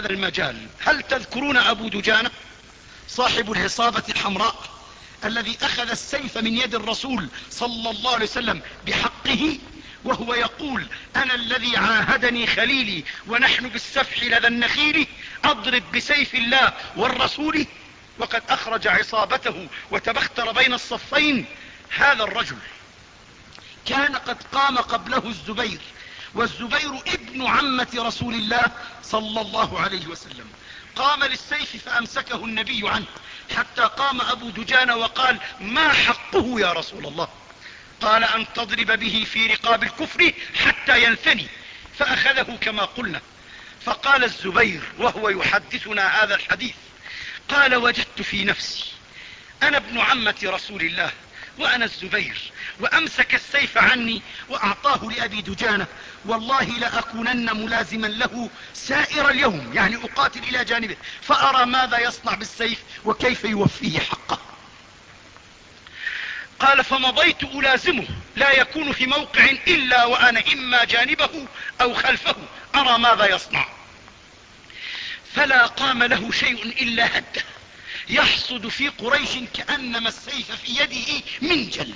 هذا المجال. هل تذكرون أبو دجانة صاحب العصابة الحمراء الذي أخذ السيف من يد الرسول صلى الله عليه وسلم بحقه وهو يقول أنا الذي عاهدني خليلي ونحن بالسفح لدى النخيل أضرب بسيف الله والرسول وقد أخرج عصابته وتبختر بين الصفين. هذا الرجل كان قد قام قبله الزبير والزبير ابن عمة رسول الله صلى الله عليه وسلم. قام للسيف فأمسكه النبي عنه حتى قام أبو دجان وقال ما حقه يا رسول الله؟ قال أن تضرب به في رقاب الكفر حتى ينثني فأخذه كما قلنا. فقال الزبير وهو يحدثنا هذا الحديث قال وجدت في نفسي أنا ابن عمة رسول الله وأنا الزبير وأمسك السيف عني وأعطاه لأبي دجانة. والله لأكونن ملازما له سائر اليوم يعني أقاتل إلى جانبه فأرى ماذا يصنع بالسيف وكيف يوفيه حقه. قال فمضيت ألازمه لا يكون في موقع إلا وأنا إما جانبه أو خلفه أرى ماذا يصنع. فلا قام له شيء إلا هده يحصد في قريش كأنما السيف في يده منجل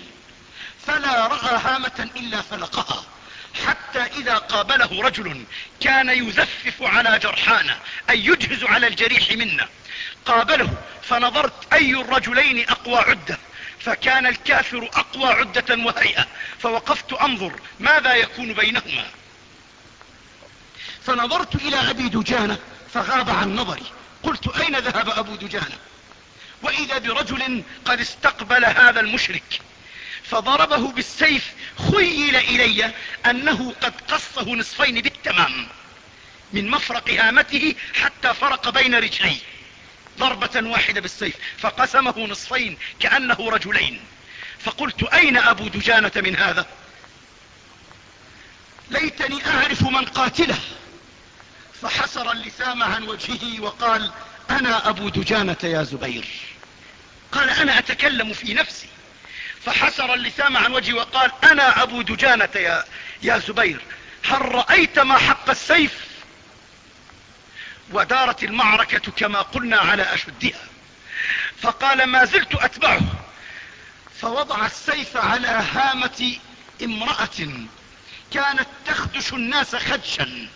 فلا رأى هامة إلا فلقها. حتى إذا قابله رجل كان يزفف على جرحانا أي يجهز على الجريح منا. قابله فنظرت أي الرجلين أقوى عدة. فكان الكافر أقوى عدة وهيئة. فوقفت أنظر ماذا يكون بينهما. فنظرت إلى أبي دجانة فغاب عن نظري. قلت أين ذهب أبو دجانة؟ وإذا برجل قد استقبل هذا المشرك. فضربه بالسيف خيل إلي أنه قد قصه نصفين بالتمام من مفرق هامته حتى فرق بين رجليه. ضربة واحدة بالسيف فقسمه نصفين كأنه رجلين. فقلت أين أبو دجانة من هذا؟ ليتني أعرف من قاتله. فحسر اللثام عن وجهه وقال أنا أبو دجانة يا زبير. قال أنا أتكلم في نفسي. فحسر اللثام عن وجهه وقال أنا أبو دجانة يا, يا زبير هل رأيت ما حق السيف؟ ودارت المعركة كما قلنا على أشدها. فقال ما زلت أتبعه. فوضع السيف على هامة امرأة كانت تخدش الناس خدشا.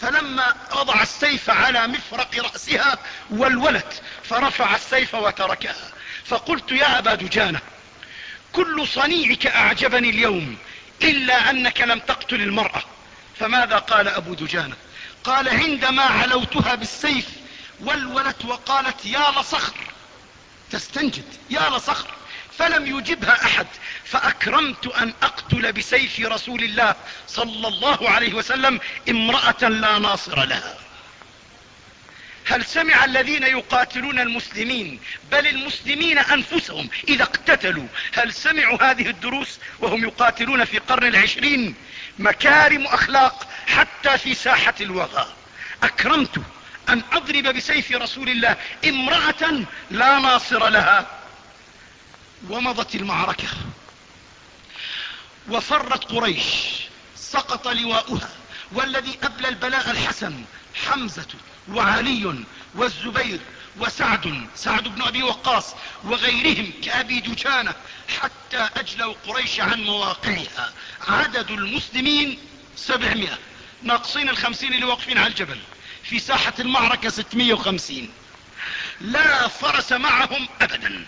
فلما وضع السيف على مفرق رأسها والولت فرفع السيف وتركها. فقلت يا أبا دجانة كل صنيعك أعجبني اليوم إلا أنك لم تقتل المرأة. فماذا قال أبو دجانة قال عندما علوتها بالسيف ولولت وقالت يا لصخر. تستنجد يا لصخر. فلم يجبها أحد فأكرمت أن أقتل بسيف رسول الله صلى الله عليه وسلم امرأة لا ناصر لها. هل سمع الذين يقاتلون المسلمين؟ بل المسلمين أنفسهم إذا اقتتلوا. هل سمعوا هذه الدروس وهم يقاتلون في قرن العشرين؟ مكارم أخلاق حتى في ساحة الوغى. أكرمت أن أضرب بسيف رسول الله امرأة لا ناصر لها. ومضت المعركة. وفرت قريش. سقط لواؤها. والذي أبلى البلاء الحسن حمزة وعلي والزبير وسعد سعد بن أبي وقاص وغيرهم كأبي دجانة حتى أجلوا قريش عن مواقعها. عدد المسلمين سبعمائة ناقصين الخمسين اللي واقفين على الجبل. في ساحة المعركة ستمائة وخمسين. لا فرس معهم أبدا.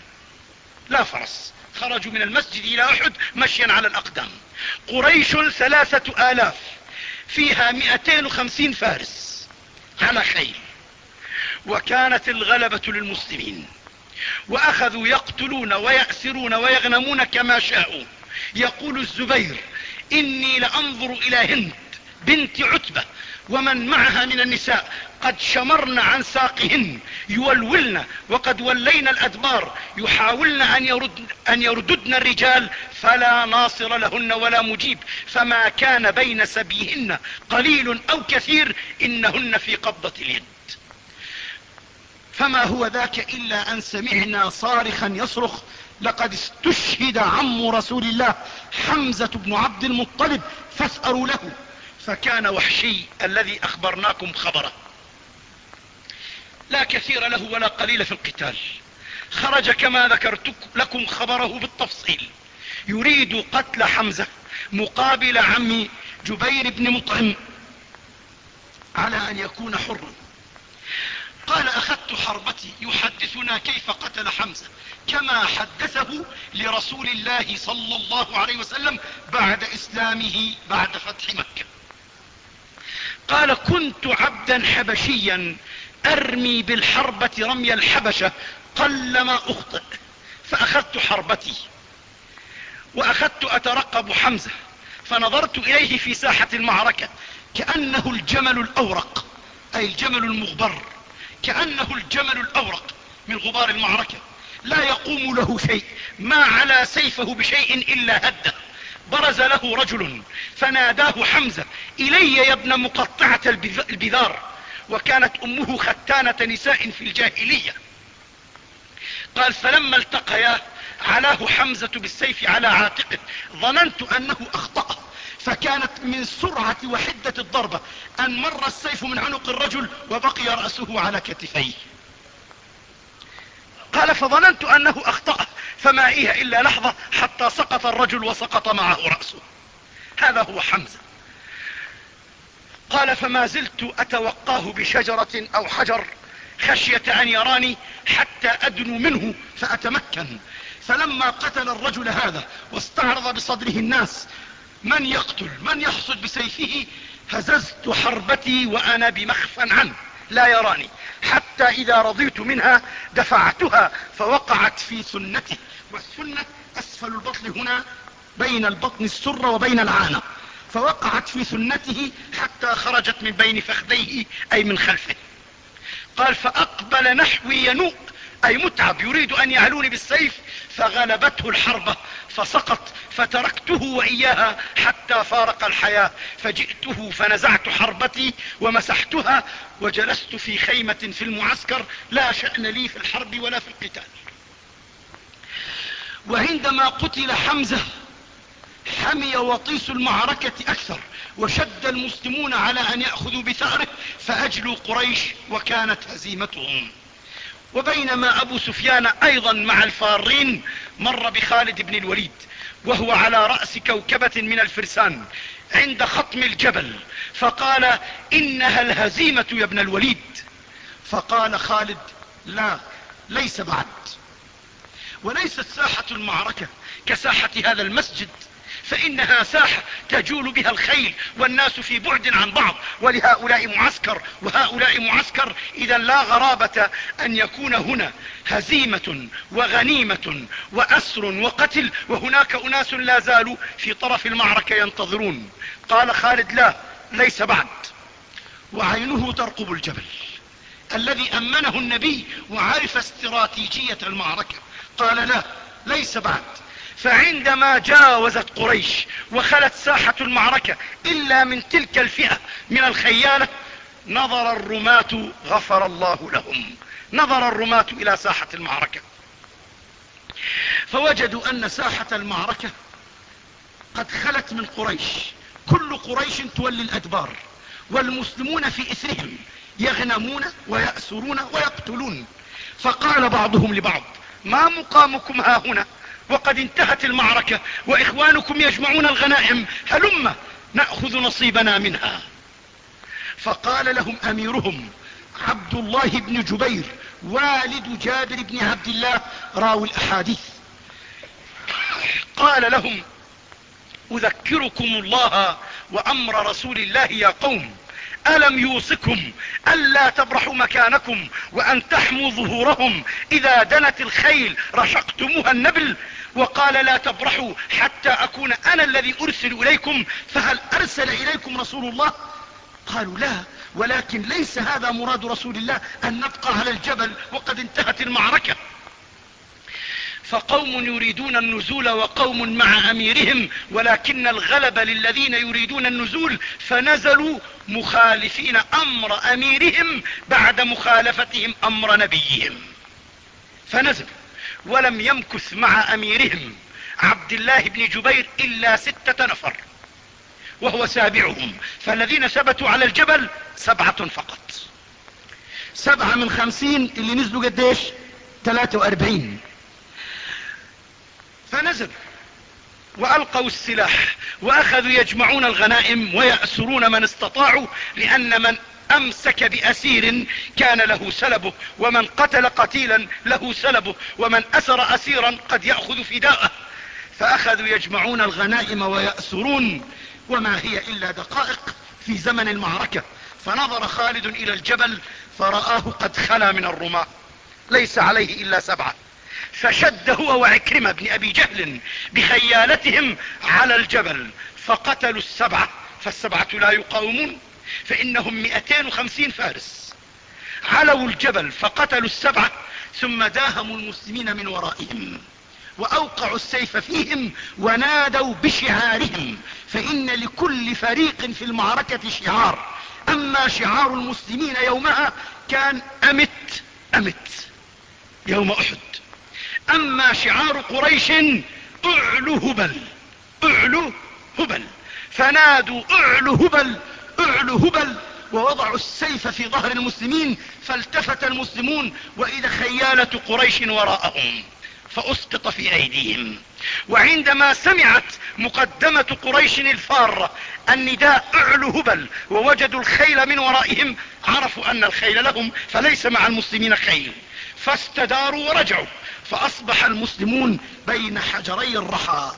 لا فرس. خرجوا من المسجد إلى أحد مشيا على الأقدام. قريش ثلاثة آلاف. فيها مئتين وخمسين فارس. على خيل وكانت الغلبة للمسلمين. وأخذوا يقتلون ويأسرون ويغنمون كما شاءوا. يقول الزبير إني لأنظر إلى هند بنت عتبة ومن معها من النساء قد شمرن عن ساقهن يولولن وقد ولين الأدبار يحاولن أن, يرد أن يرددن الرجال فلا ناصر لهن ولا مجيب فما كان بين سبيهن قليل أو كثير إنهن في قبضة اليد. فما هو ذاك إلا أن سمعنا صارخا يصرخ لقد استشهد عم رسول الله حمزة بن عبد المطلب فاسألوا له. فكان وحشي الذي أخبرناكم خبره. لا كثير له ولا قليل في القتال. خرج كما ذكرت لكم خبره بالتفصيل. يريد قتل حمزة مقابل عم جبير بن مطعم على أن يكون حرا. قال أخذت حربتي يحدثنا كيف قتل حمزة. كما حدثه لرسول الله صلى الله عليه وسلم بعد إسلامه بعد فتح مكة. قال كنت عبدا حبشيا أرمي بالحربة رمي الحبشة قلما أخطئ فأخذت حربتي وأخذت أترقب حمزة فنظرت إليه في ساحة المعركة كأنه الجمل الأورق أي الجمل المغبر كأنه الجمل الأورق من غبار المعركة. لا يقوم له شيء ما على سيفه بشيء إلا هده برز له رجل فناداه حمزة إلي يا ابن مقطعة البذار. وكانت أمه ختانة نساء في الجاهلية. قال فلما التقيا علاه حمزة بالسيف على عاتقه ظننت أنه أخطأ. فكانت من سرعة وحدة الضربة أن مر السيف من عنق الرجل وبقي رأسه على كتفيه. قال فظننت أنه أخطأ. فما إيه إلا لحظة حتى سقط الرجل وسقط معه رأسه. هذا هو حمزة. قال فما زلت أتوقاه بشجرة أو حجر خشية أن يراني حتى ادنو منه فأتمكن. فلما قتل الرجل هذا واستعرض بصدره الناس من يقتل من يحصد بسيفه هززت حربتي وأنا بمخفى عنه لا يراني. حتى إذا رضيت منها دفعتها فوقعت في سنته والسنة أسفل البطن هنا بين البطن السر وبين العانة فوقعت في سنته حتى خرجت من بين فخذيه أي من خلفه. قال فأقبل نحوي ينوء أي متعب يريد أن يعلوني بالسيف. فغلبته الحربة فسقط فتركته وإياها حتى فارق الحياة. فجئته فنزعت حربتي ومسحتها وجلست في خيمة في المعسكر. لا شأن لي في الحرب ولا في القتال. وعندما قتل حمزة حمي وطيس المعركة أكثر وشد المسلمون على أن يأخذوا بثأره فأجلوا قريش وكانت هزيمتهم. وبينما أبو سفيان أيضا مع الفارين مر بخالد بن الوليد وهو على رأس كوكبة من الفرسان عند خطم الجبل فقال إنها الهزيمة يا ابن الوليد. فقال خالد لا ليس بعد. وليست ساحة المعركة كساحة هذا المسجد فإنها ساحة تجول بها الخيل والناس في بعد عن بعض ولهؤلاء معسكر وهؤلاء معسكر. إذا لا غرابة أن يكون هنا هزيمة وغنيمة وأسر وقتل وهناك أناس لا زالوا في طرف المعركة ينتظرون. قال خالد لا ليس بعد. وعينه ترقب الجبل. الذي أمنه النبي وعرف استراتيجية المعركة. قال لا ليس بعد. فعندما جاوزت قريش وخلت ساحة المعركة إلا من تلك الفئة من الخيانة نظر الرماة غفر الله لهم. نظر الرماة إلى ساحة المعركة. فوجدوا أن ساحة المعركة قد خلت من قريش. كل قريش تولي الأدبار والمسلمون في إثرهم يغنمون ويأسرون ويقتلون. فقال بعضهم لبعض ما مقامكم ها هنا وقد انتهت المعركة وإخوانكم يجمعون الغنائم هلم نأخذ نصيبنا منها. فقال لهم أميرهم عبد الله بن جبير والد جابر بن عبد الله راوي الأحاديث. قال لهم أذكركم الله وأمر رسول الله يا قوم. ألم يوصكم ألا تبرحوا مكانكم وأن تحموا ظهورهم إذا دنت الخيل رشقتموها النبل وقال لا تبرحوا حتى أكون أنا الذي أرسل إليكم فهل أرسل إليكم رسول الله؟ قالوا لا ولكن ليس هذا مراد رسول الله أن نبقى على الجبل وقد انتهت المعركة. فقوم يريدون النزول وقوم مع أميرهم ولكن الغلب للذين يريدون النزول فنزلوا مخالفين أمر أميرهم بعد مخالفتهم أمر نبيهم. فنزلوا ولم يمكث مع أميرهم عبد الله بن جبير إلا ستة نفر وهو سابعهم فالذين ثبتوا على الجبل سبعة فقط. سبعة من خمسين اللي نزلوا قديش؟ تلاتة وأربعين. فنزل. وألقوا السلاح وأخذوا يجمعون الغنائم ويأسرون من استطاعوا لأن من أمسك بأسير كان له سلبه ومن قتل قتيلا له سلبه ومن أسر اسيرا قد يأخذ فداءه. فأخذوا يجمعون الغنائم ويأسرون وما هي إلا دقائق في زمن المعركة. فنظر خالد إلى الجبل فرآه قد خلا من الرماة ليس عليه إلا سبعة. فشد هو وعكرمة بن أبي جهل بخيالتهم على الجبل فقتلوا السبعة فالسبعة لا يقاومون فإنهم مئتين وخمسين فارس. علوا الجبل فقتلوا السبعة ثم داهموا المسلمين من ورائهم وأوقعوا السيف فيهم ونادوا بشعارهم فإن لكل فريق في المعركة شعار. أما شعار المسلمين يومها كان أمت أمت يوم أحد. أما شعار قريش أعلو هبل أعلو هبل. فنادوا أعلو هبل أعلو هبل. ووضعوا السيف في ظهر المسلمين فالتفت المسلمون. وإذا خيالة قريش وراءهم فأسقط في أيديهم. وعندما سمعت مقدمة قريش الفارة النداء أعلو هبل ووجدوا الخيل من ورائهم عرفوا أن الخيل لهم فليس مع المسلمين خيل. فاستداروا ورجعوا. فأصبح المسلمون بين حجري الرحى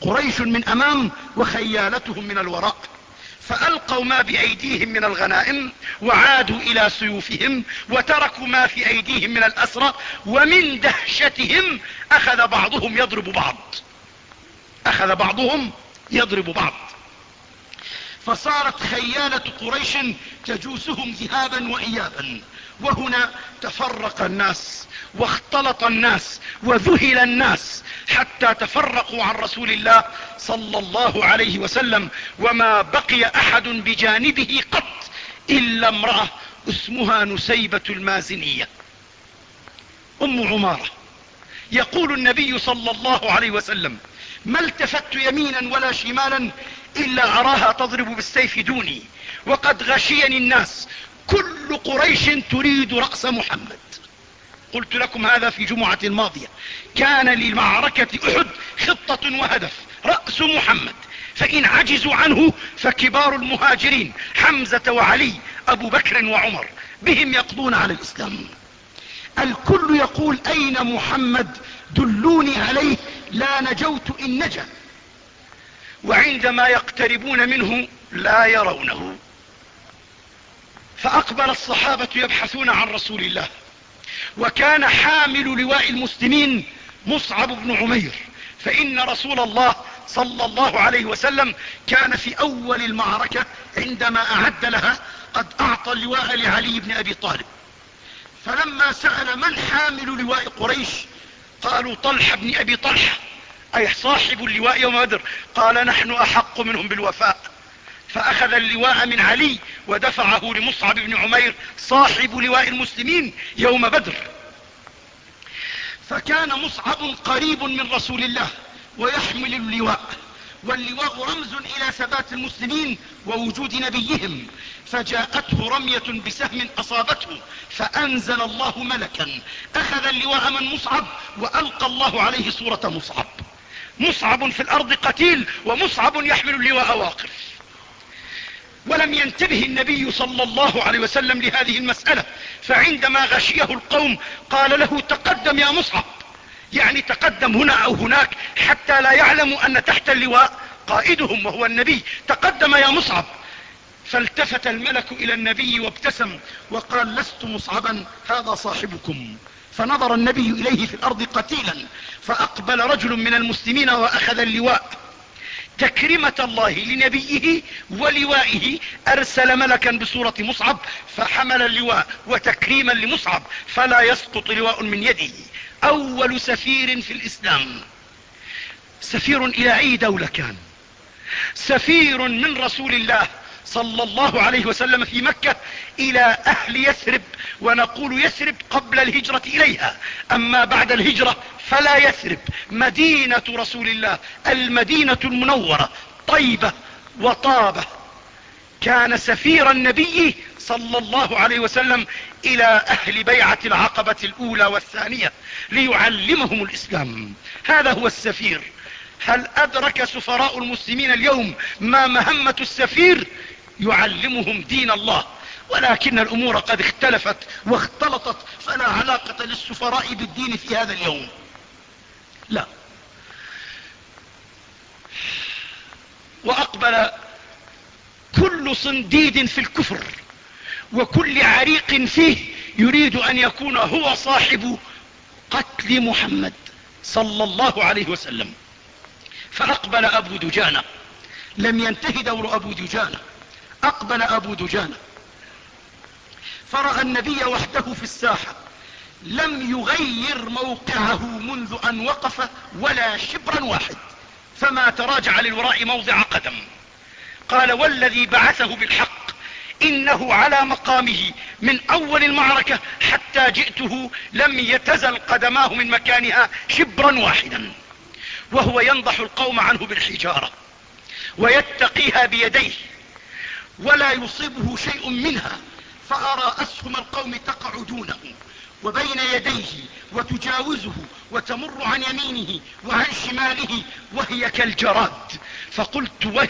قريش من أمام وخيالتهم من الوراء. فألقوا ما بأيديهم من الغنائم وعادوا إلى سيوفهم وتركوا ما في أيديهم من الأسرى ومن دهشتهم أخذ بعضهم يضرب بعض. أخذ بعضهم يضرب بعض. فصارت خيالة قريش تجوسهم ذهابا وايابا. وهنا تفرق الناس واختلط الناس وذهل الناس حتى تفرقوا عن رسول الله صلى الله عليه وسلم وما بقي أحد بجانبه قط إلا امرأة اسمها نسيبة المازنية. أم عمارة. يقول النبي صلى الله عليه وسلم ما التفت يمينا ولا شمالا إلا أراها تضرب بالسيف دوني وقد غشيني الناس كل قريش تريد رأس محمد. قلت لكم هذا في جمعة ماضية. كان لمعركة أحد خطة وهدف رأس محمد. فإن عجزوا عنه فكبار المهاجرين حمزة وعلي أبو بكر وعمر بهم يقضون على الإسلام. الكل يقول أين محمد؟ دلوني عليه لا نجوت إن نجا. وعندما يقتربون منه لا يرونه. فأقبل الصحابة يبحثون عن رسول الله. وكان حامل لواء المسلمين مصعب بن عمير. فإن رسول الله صلى الله عليه وسلم كان في أول المعركة عندما أعد لها قد أعطى اللواء لعلي بن أبي طالب. فلما سأل من حامل لواء قريش قالوا طلحة بن أبي طلحة أي صاحب اللواء يوم بدر. قال نحن أحق منهم بالوفاء. فأخذ اللواء من علي ودفعه لمصعب بن عمير صاحب لواء المسلمين يوم بدر. فكان مصعب قريب من رسول الله ويحمل اللواء واللواء رمز إلى ثبات المسلمين ووجود نبيهم. فجاءته رمية بسهم أصابته فأنزل الله ملكا. أخذ اللواء من مصعب وألقى الله عليه صورة مصعب. مصعب في الأرض قتيل ومصعب يحمل اللواء واقف. ولم ينتبه النبي صلى الله عليه وسلم لهذه المسألة. فعندما غشيه القوم قال له تقدم يا مصعب. يعني تقدم هنا أو هناك حتى لا يعلموا أن تحت اللواء قائدهم وهو النبي. تقدم يا مصعب. فالتفت الملك إلى النبي وابتسم وقال لست مصعبا هذا صاحبكم. فنظر النبي إليه في الأرض قتيلا فأقبل رجل من المسلمين وأخذ اللواء. تكرمة الله لنبيه ولوائه أرسل ملكا بصورة مصعب فحمل اللواء وتكريما لمصعب فلا يسقط لواء من يده. أول سفير في الإسلام سفير إلى أي دولة كان؟ سفير من رسول الله صلى الله عليه وسلم في مكة إلى أهل يثرب ونقول يثرب قبل الهجرة إليها. أما بعد الهجرة فلا يثرب. مدينة رسول الله المدينة المنورة طيبة وطابة. كان سفير النبي صلى الله عليه وسلم إلى أهل بيعة العقبة الأولى والثانية ليعلمهم الإسلام. هذا هو السفير. هل أدرك سفراء المسلمين اليوم ما مهمة السفير؟ يعلمهم دين الله. ولكن الأمور قد اختلفت واختلطت. فلا علاقة للسفراء بالدين في هذا اليوم. لا. وأقبل كل صنديد في الكفر وكل عريق فيه يريد أن يكون هو صاحب قتل محمد صلى الله عليه وسلم. فأقبل أبو دجانة. لم ينتهي دور أبو دجانة. أقبل أبو دجانة. فرأى النبي وحده في الساحة. لم يغير موقعه منذ أن وقف ولا شبرا واحد. فما تراجع للوراء موضع قدم. قال والذي بعثه بالحق إنه على مقامه من أول المعركة حتى جئته لم يتزل قدماه من مكانها شبرا واحدا. وهو ينضح القوم عنه بالحجارة ويتقيها بيديه ولا يصيبه شيء منها فأرى أسهم القوم تقع دونه وبين يديه وتجاوزه وتمر عن يمينه وعن شماله وهي كالجراد. فقلت وه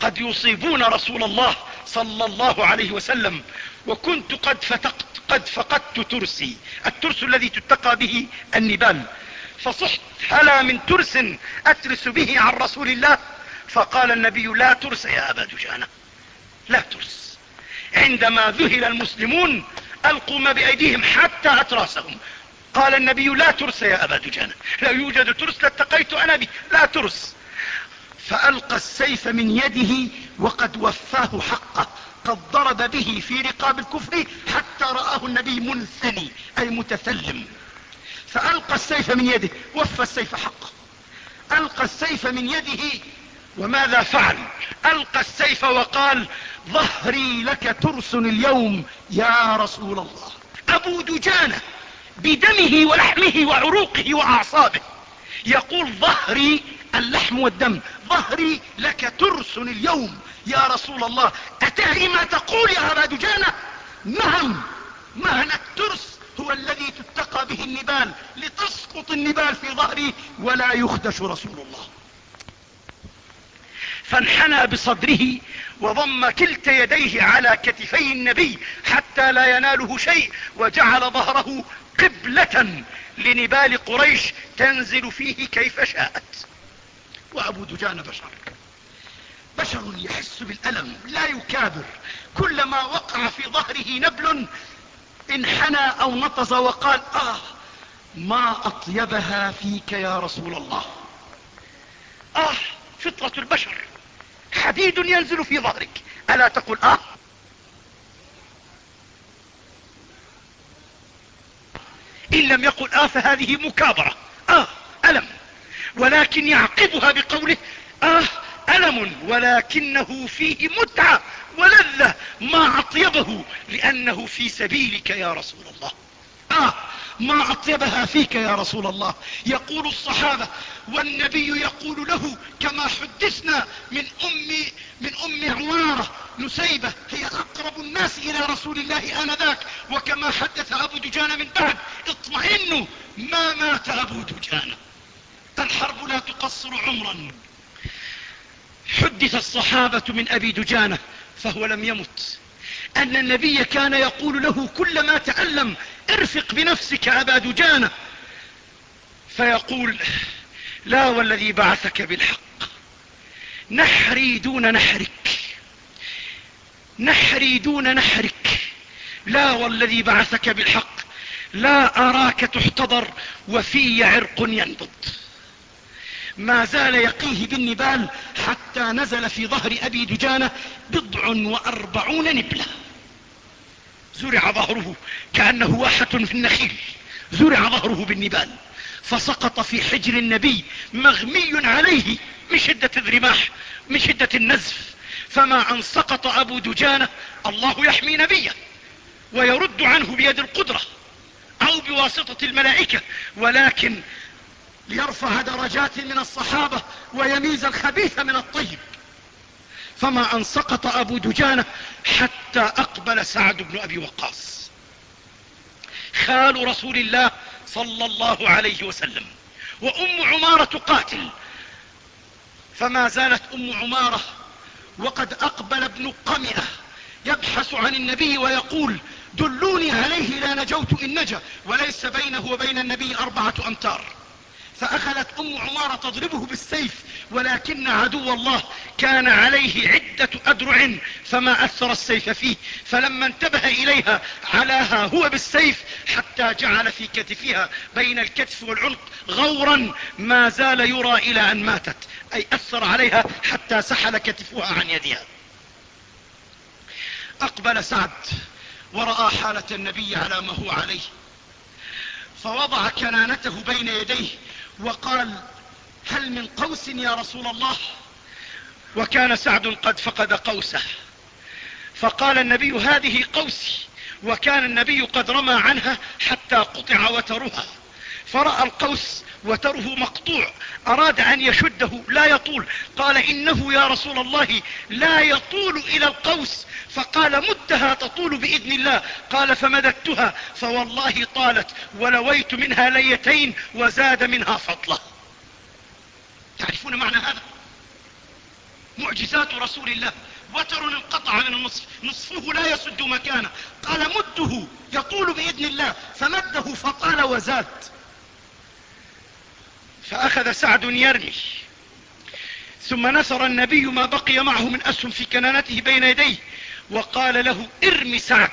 قد يصيبون رسول الله صلى الله عليه وسلم وكنت قد فتقت قد فقدت ترسي. الترس الذي تتقى به النبال. فصحت هلا من ترس أترس به عن رسول الله؟ فقال النبي لا ترس يا أبا دجانة لا ترس. عندما ذهل المسلمون ألقوا ما بأيديهم حتى أتراسهم. قال النبي لا ترس يا أبا دجانة لا يوجد ترس لاتقيت أنا به. لا ترس. فألقى السيف من يده وقد وفاه حقه. قد ضرب به في رقاب الكفر حتى رآه النبي منثني أي متثلم. فألقى السيف من يده وفى السيف حقه. ألقى السيف من يده وماذا فعل؟ ألقى السيف وقال ظهري لك ترس اليوم يا رسول الله. أبو دجانة بدمه ولحمه وعروقه وأعصابه يقول ظهري اللحم والدم ظهري لك ترس اليوم يا رسول الله. اتعي ما تقول يا أبا دجانة نعم معنى الترس هو الذي تتقى به النبال لتسقط النبال في ظهري ولا يخدش رسول الله. فانحنى بصدره وضم كلتا يديه على كتفي النبي حتى لا يناله شيء وجعل ظهره قبلة لنبال قريش تنزل فيه كيف شاءت. وأبو دجان بشر. بشر يحس بالألم لا يكابر. كلما وقع في ظهره نبل انحنى أو نطز وقال آه ما أطيبها فيك يا رسول الله. آه فطرة البشر. حديد ينزل في ظهرك. ألا تقول آه؟ إن لم يقل آه فهذه مكابرة. آه ألم. ولكن يعقبها بقوله آه ألم. ولكنه فيه متعة ولذة ما أطيبه لأنه في سبيلك يا رسول الله. آه ما أطيبها فيك يا رسول الله. يقول الصحابة والنبي يقول له كما حدثنا من ام من أم عمارة نسيبة هي أقرب الناس إلى رسول الله آنذاك وكما حدث أبو دجانة من بعد. اطمئنوا ما مات أبو دجانة الحرب لا تقصر عمرا. حدث الصحابة من أبي دجانة فهو لم يمت. أن النبي كان يقول له كلما تألم ارفق بنفسك أبا دجانة. فيقول لا والذي بعثك بالحق. نحري دون نحرك. نحري دون نحرك. لا والذي بعثك بالحق. لا أراك تحتضر وفي عرق ينبض ما زال يقيه بالنبال حتى نزل في ظهر أبي دجانة بضع وأربعون نبلة. زرع ظهره كأنه واحة في النخيل. زرع ظهره بالنبال. فسقط في حجر النبي مغمي عليه من شدة الرماح من شدة النزف. فما أن سقط أبو دجانة الله يحمي نبيه ويرد عنه بيد القدرة أو بواسطة الملائكة. ولكن ليرفع درجات من الصحابة ويميز الخبيث من الطيب. فما ان سقط أبو دجانة حتى أقبل سعد بن أبي وقاص. خال رسول الله صلى الله عليه وسلم وأم عمارة تقاتل فما زالت أم عمارة وقد أقبل ابن قمئة يبحث عن النبي ويقول دلوني عليه لا نجوت إن نجا وليس بينه وبين النبي أربعة أمتار. فأخذت أم عمارة تضربه بالسيف ولكن عدو الله كان عليه عدة أدرع فما أثر السيف فيه فلما انتبه إليها علاها هو بالسيف حتى جعل في كتفها بين الكتف والعنق غورا ما زال يرى إلى أن ماتت أي أثر عليها حتى سحل كتفها عن يدها. أقبل سعد ورأى حالة النبي على ما هو عليه فوضع كنانته بين يديه وقال هل من قوس يا رسول الله؟ وكان سعد قد فقد قوسه. فقال النبي هذه قوسي. وكان النبي قد رمى عنها حتى قطع وترها. فرأى القوس وتره مقطوع. أراد أن يشده لا يطول. قال إنه يا رسول الله لا يطول إلى القوس. فقال مدها تطول بإذن الله. قال فمددتها. فوالله طالت. ولويت منها ليتين وزاد منها فضلة. تعرفون معنى هذا؟ معجزات رسول الله. وتر انقطع من النصف. نصفه لا يسد مكانه. قال مده يطول بإذن الله. فمده فطال وزاد. فأخذ سعد يرمي. ثم نثر النبي ما بقي معه من أسهم في كنانته بين يديه وقال له ارم سعد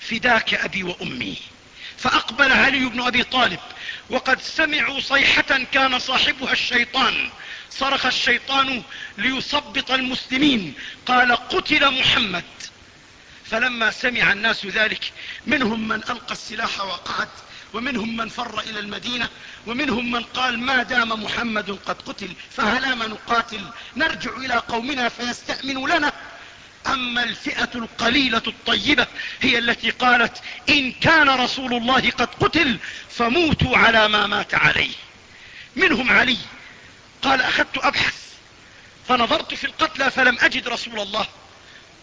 فداك أبي وأمي. فاقبل علي بن أبي طالب وقد سمعوا صيحة كان صاحبها الشيطان. صرخ الشيطان ليثبط المسلمين. قال قتل محمد. فلما سمع الناس ذلك منهم من ألقى السلاح وقعد ومنهم من فر إلى المدينة ومنهم من قال ما دام محمد قد قتل فهلا ما نقاتل؟ نرجع إلى قومنا فيستأمن لنا. أما الفئة القليلة الطيبة هي التي قالت إن كان رسول الله قد قتل فموتوا على ما مات عليه. منهم علي قال أخذت أبحث فنظرت في القتلى فلم أجد رسول الله.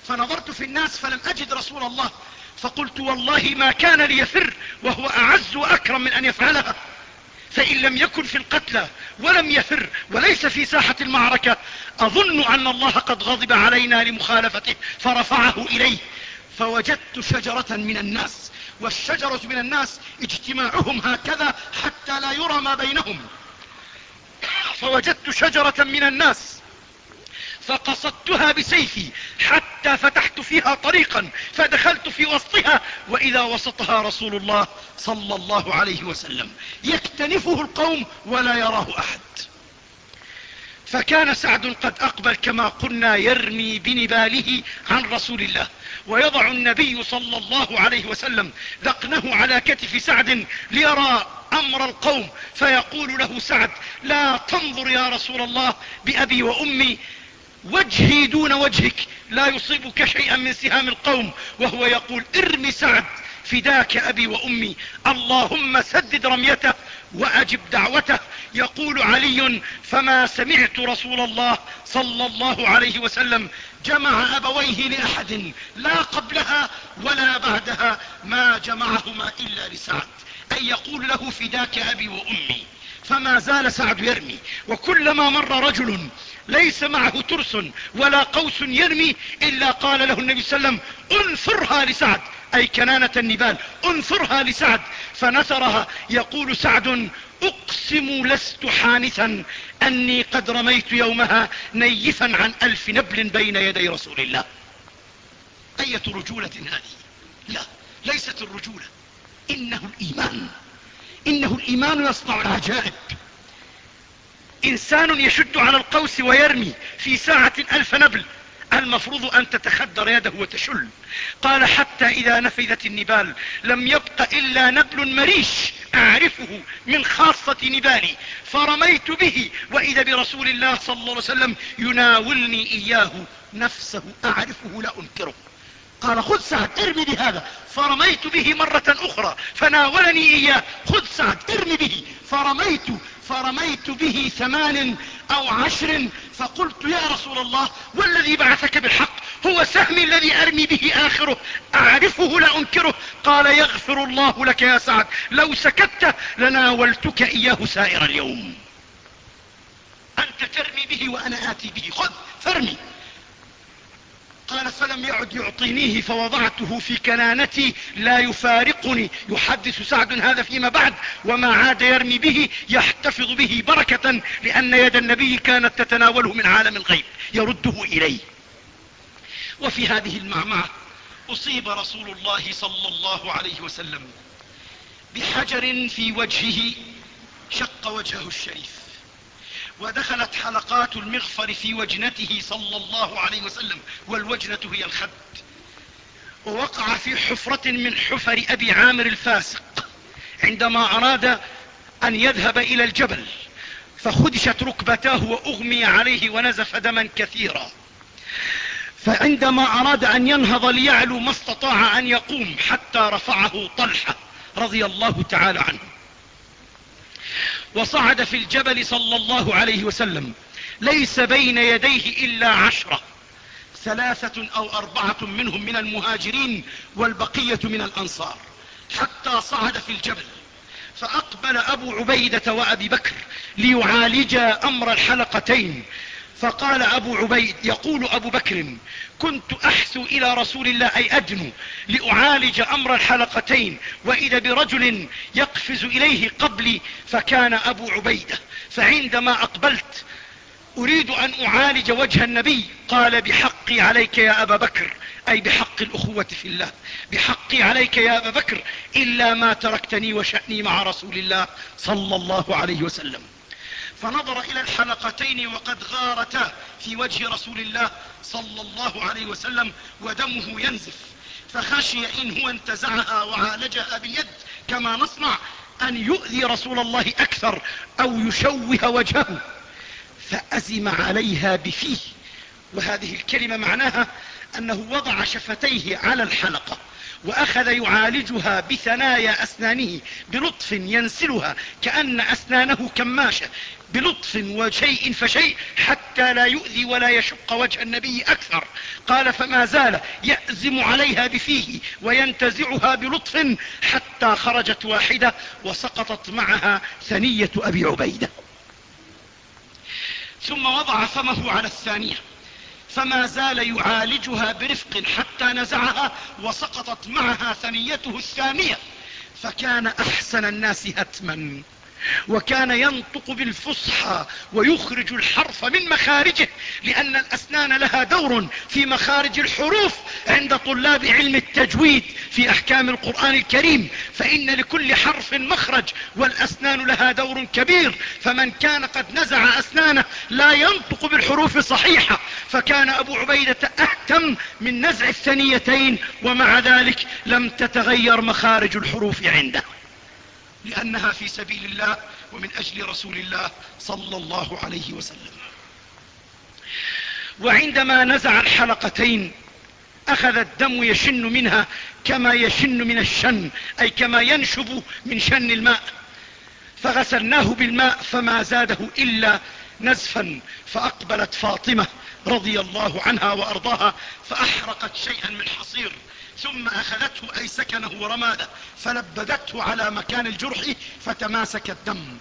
فنظرت في الناس فلم أجد رسول الله. فقلت والله ما كان ليفر وهو أعز وأكرم من أن يفعلها. فإن لم يكن في القتلى ولم يفر وليس في ساحة المعركة أظن أن الله قد غضب علينا لمخالفته فرفعه إليه. فوجدت شجرة من الناس والشجرة من الناس اجتماعهم هكذا حتى لا يرى ما بينهم. فوجدت شجرة من الناس فقصدتها بسيفي حتى فتحت فيها طريقا فدخلت في وسطها وإذا وسطها رسول الله صلى الله عليه وسلم. يكتنفه القوم ولا يراه أحد. فكان سعد قد أقبل كما قلنا يرمي بنباله عن رسول الله. ويضع النبي صلى الله عليه وسلم ذقنه على كتف سعد ليرى أمر القوم فيقول له سعد لا تنظر يا رسول الله بأبي وأمي وجهي دون وجهك لا يصيبك شيئا من سهام القوم. وهو يقول ارم سعد فداك أبي وأمي. اللهم سدد رميته وأجب دعوته. يقول علي فما سمعت رسول الله صلى الله عليه وسلم جمع أبويه لأحد لا قبلها ولا بعدها ما جمعهما إلا لسعد. أي يقول له فداك أبي وأمي. فما زال سعد يرمي. وكلما مر رجل ليس معه ترس ولا قوس يرمي إلا قال له النبي صلى الله عليه وسلم انثرها لسعد. أي كنانة النبال انثرها لسعد. فنثرها. يقول سعد أقسم لست حانثا. أني قد رميت يومها نيفا عن ألف نبل بين يدي رسول الله. أية رجولة هذه؟ لا ليست الرجولة. إنه الإيمان. إنه الإيمان يصنع العجائب. إنسان يشد على القوس ويرمي في ساعة ألف نبل. المفروض أن تتخدر يده وتشل. قال حتى إذا نفذت النبال لم يبق إلا نبل مريش أعرفه من خاصة نبالي. فرميت به وإذا برسول الله صلى الله عليه وسلم يناولني إياه نفسه أعرفه لا أنكره. قال خذ سعد ارمي بهذا. فرميت به مرة أخرى فناولني إياه. خذ سعد ارمي به. فرميت فرميت به ثمان أو عشر فقلت يا رسول الله والذي بعثك بالحق هو سهمي الذي أرمي به آخره أعرفه لا أنكره؟ قال يغفر الله لك يا سعد لو سكت لناولتك إياه سائر اليوم. أنت ترمي به وأنا آتي به خذ فارمي قال فلم يعد يعطينيه فوضعته في كنانتي لا يفارقني. يحدث سعد هذا فيما بعد وما عاد يرمي به يحتفظ به بركة لأن يد النبي كانت تتناوله من عالم الغيب يرده إليه. وفي هذه المعمعة أصيب رسول الله صلى الله عليه وسلم بحجر في وجهه شق وجهه الشريف. ودخلت حلقات المغفر في وجنته صلى الله عليه وسلم والوجنة هي الخد. ووقع في حفرة من حفر أبي عامر الفاسق عندما أراد أن يذهب إلى الجبل فخدشت ركبتاه وأغمي عليه ونزف دما كثيرا. فعندما أراد أن ينهض ليعلو ما استطاع أن يقوم حتى رفعه طلحة رضي الله تعالى عنه. وصعد في الجبل صلى الله عليه وسلم. ليس بين يديه إلا عشرة. ثلاثة أو أربعة منهم من المهاجرين والبقية من الأنصار. حتى صعد في الجبل. فأقبل أبو عبيدة وأبي بكر ليعالجا أمر الحلقتين. فقال أبو عبيد يقول أبو بكر كنت أحثو إلى رسول الله أي أدنو لأعالج أمر الحلقتين وإذا برجل يقفز إليه قبلي فكان أبو عبيدة فعندما أقبلت أريد أن أعالج وجه النبي قال بحقي عليك يا أبا بكر أي بحق الأخوة في الله بحقي عليك يا أبا بكر إلا ما تركتني وشأني مع رسول الله صلى الله عليه وسلم. فنظر إلى الحلقتين وقد غارتا في وجه رسول الله صلى الله عليه وسلم ودمه ينزف. فخشي إن هو انتزعها وعالجها باليد كما نصنع أن يؤذي رسول الله أكثر أو يشوه وجهه. فأزم عليها بفيه. وهذه الكلمة معناها أنه وضع شفتيه على الحلقة وأخذ يعالجها بثنايا أسنانه بلطف ينسلها كأن أسنانه كماشة بلطف وشيء فشيء حتى لا يؤذي ولا يشق وجه النبي أكثر. قال فما زال يأزم عليها بفيه وينتزعها بلطف حتى خرجت واحدة وسقطت معها ثنية أبي عبيدة. ثم وضع فمه على الثانية. فما زال يعالجها برفق حتى نزعها وسقطت معها ثنيته الثانية. فكان أحسن الناس هتما. وكان ينطق بالفصحى ويخرج الحرف من مخارجه لأن الأسنان لها دور في مخارج الحروف عند طلاب علم التجويد في أحكام القرآن الكريم. فإن لكل حرف مخرج والأسنان لها دور كبير. فمن كان قد نزع أسنانه لا ينطق بالحروف صحيحة. فكان أبو عبيدة أهتم من نزع الثنيتين ومع ذلك لم تتغير مخارج الحروف عنده. لأنها في سبيل الله ومن أجل رسول الله صلى الله عليه وسلم. وعندما نزع الحلقتين أخذ الدم يشن منها كما يشن من الشن أي كما ينشب من شن الماء. فغسلناه بالماء فما زاده إلا نزفا فأقبلت فاطمة رضي الله عنها وأرضاها فأحرقت شيئا من حصير. ثم أخذته أي سكنه ورماده فلبدته على مكان الجرح فتماسك الدم.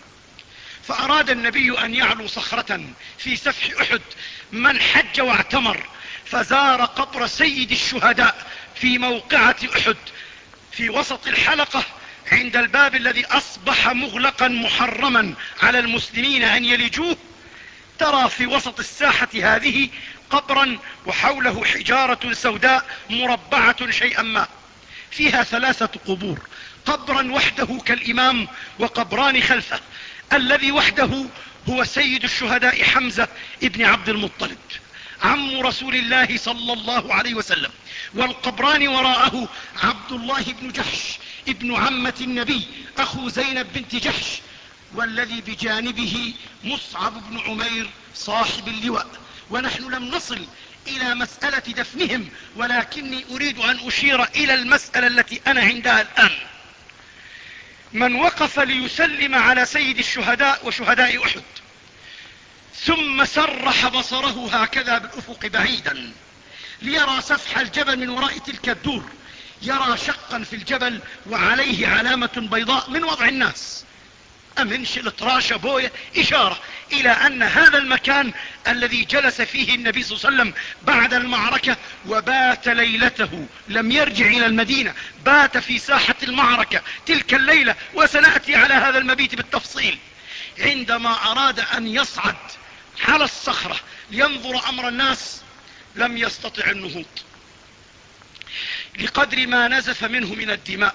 فأراد النبي أن يعلو صخرة في سفح أحد من حج واعتمر فزار قبر سيد الشهداء في موقعة أحد في وسط الحلقة عند الباب الذي أصبح مغلقا محرما على المسلمين أن يلجوه. ترى في وسط الساحة هذه قبرا وحوله حجارة سوداء مربعة شيئا ما. فيها ثلاثة قبور قبرا وحده كالإمام وقبران خلفه. الذي وحده هو سيد الشهداء حمزة ابن عبد المطلب عم رسول الله صلى الله عليه وسلم. والقبران وراءه عبد الله بن جحش ابن عمة النبي أخو زينب بنت جحش. والذي بجانبه مصعب بن عمير صاحب اللواء. ونحن لم نصل إلى مسألة دفنهم ولكني أريد أن أشير إلى المسألة التي أنا عندها الآن. من وقف ليسلم على سيد الشهداء وشهداء أحد ثم سرح بصره هكذا بالأفق بعيدا ليرى سفح الجبل من وراء تلك الدور يرى شقا في الجبل وعليه علامة بيضاء من وضع الناس. امنش الطراشة بوية؟ إشارة. إلى أن هذا المكان الذي جلس فيه النبي صلى الله عليه وسلم بعد المعركة وبات ليلته لم يرجع إلى المدينة بات في ساحة المعركة تلك الليلة وسنأتي على هذا المبيت بالتفصيل. عندما أراد أن يصعد على الصخرة لينظر أمر الناس لم يستطع النهوض. لقدر ما نزف منه من الدماء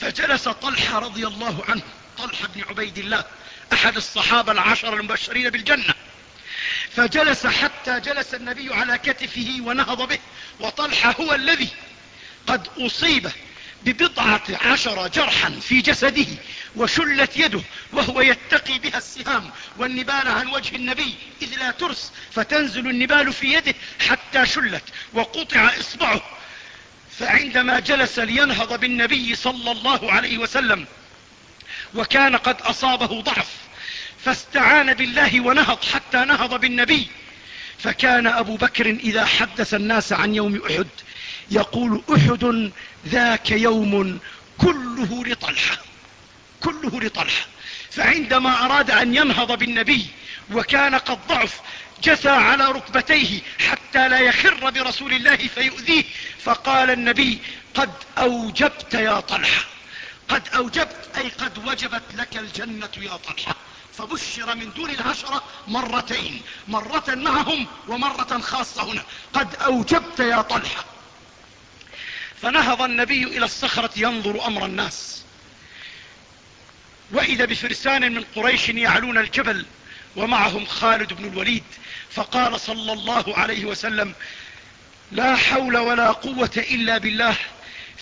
فجلس طلحة رضي الله عنه طلحة بن عبيد الله أحد الصحابة العشر المبشرين بالجنة. فجلس حتى جلس النبي على كتفه ونهض به وطلحة هو الذي قد أصيب ببضعة عشر جرحا في جسده وشلت يده وهو يتقي بها السهام والنبال عن وجه النبي إذ لا ترس فتنزل النبال في يده حتى شلت وقطع إصبعه. فعندما جلس لينهض بالنبي صلى الله عليه وسلم وكان قد أصابه ضعف فاستعان بالله ونهض حتى نهض بالنبي. فكان أبو بكر إذا حدث الناس عن يوم أحد يقول أحد ذاك يوم كله لطلحة كله لطلحة. فعندما أراد أن ينهض بالنبي وكان قد ضعف جثى على ركبتيه حتى لا يخر برسول الله فيؤذيه فقال النبي قد أوجبت يا طلحة. قد أوجبت أي قد وجبت لك الجنة يا طلحة فبشر من دون العشرة مرتين مرة معهم ومرة خاصة هنا. قد أوجبت يا طلحة. فنهض النبي إلى الصخرة ينظر أمر الناس. وإذا بفرسان من قريش يعلون الجبل ومعهم خالد بن الوليد فقال صلى الله عليه وسلم لا حول ولا قوة إلا بالله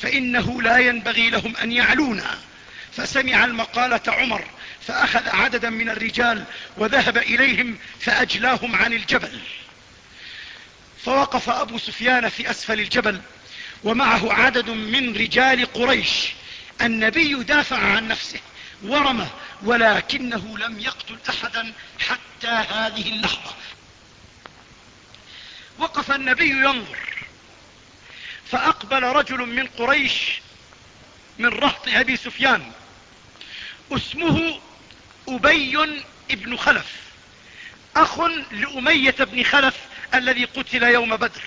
فإنه لا ينبغي لهم أن يعلونا. فسمع المقالة عمر فأخذ عددا من الرجال وذهب إليهم فأجلاهم عن الجبل. فوقف أبو سفيان في أسفل الجبل ومعه عدد من رجال قريش. النبي دافع عن نفسه ورمى ولكنه لم يقتل أحدا حتى هذه اللحظة. وقف النبي ينظر فأقبل رجل من قريش من رهط أبي سفيان اسمه أبي بن خلف أخ لأمية بن خلف الذي قتل يوم بدر.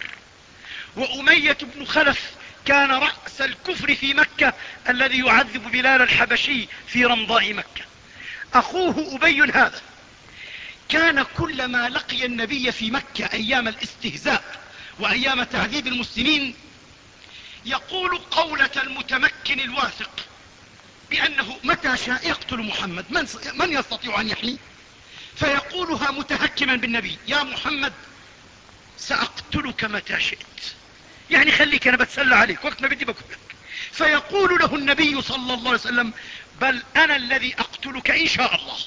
وأمية بن خلف كان رأس الكفر في مكة الذي يعذب بلال الحبشي في رمضاء مكة. أخوه أبي هذا كان كلما لقي النبي في مكة أيام الاستهزاء وأيام تعذيب المسلمين يقول قولة المتمكن الواثق بأنه متى شاء يقتل محمد؟ من, من يستطيع أن يحميه فيقولها متهكما بالنبي يا محمد سأقتلك متى شئت. يعني خليك أنا بتسلى عليك وقت ما بدي بقتلك فيقول له النبي صلى الله عليه وسلم بل أنا الذي أقتلك إن شاء الله.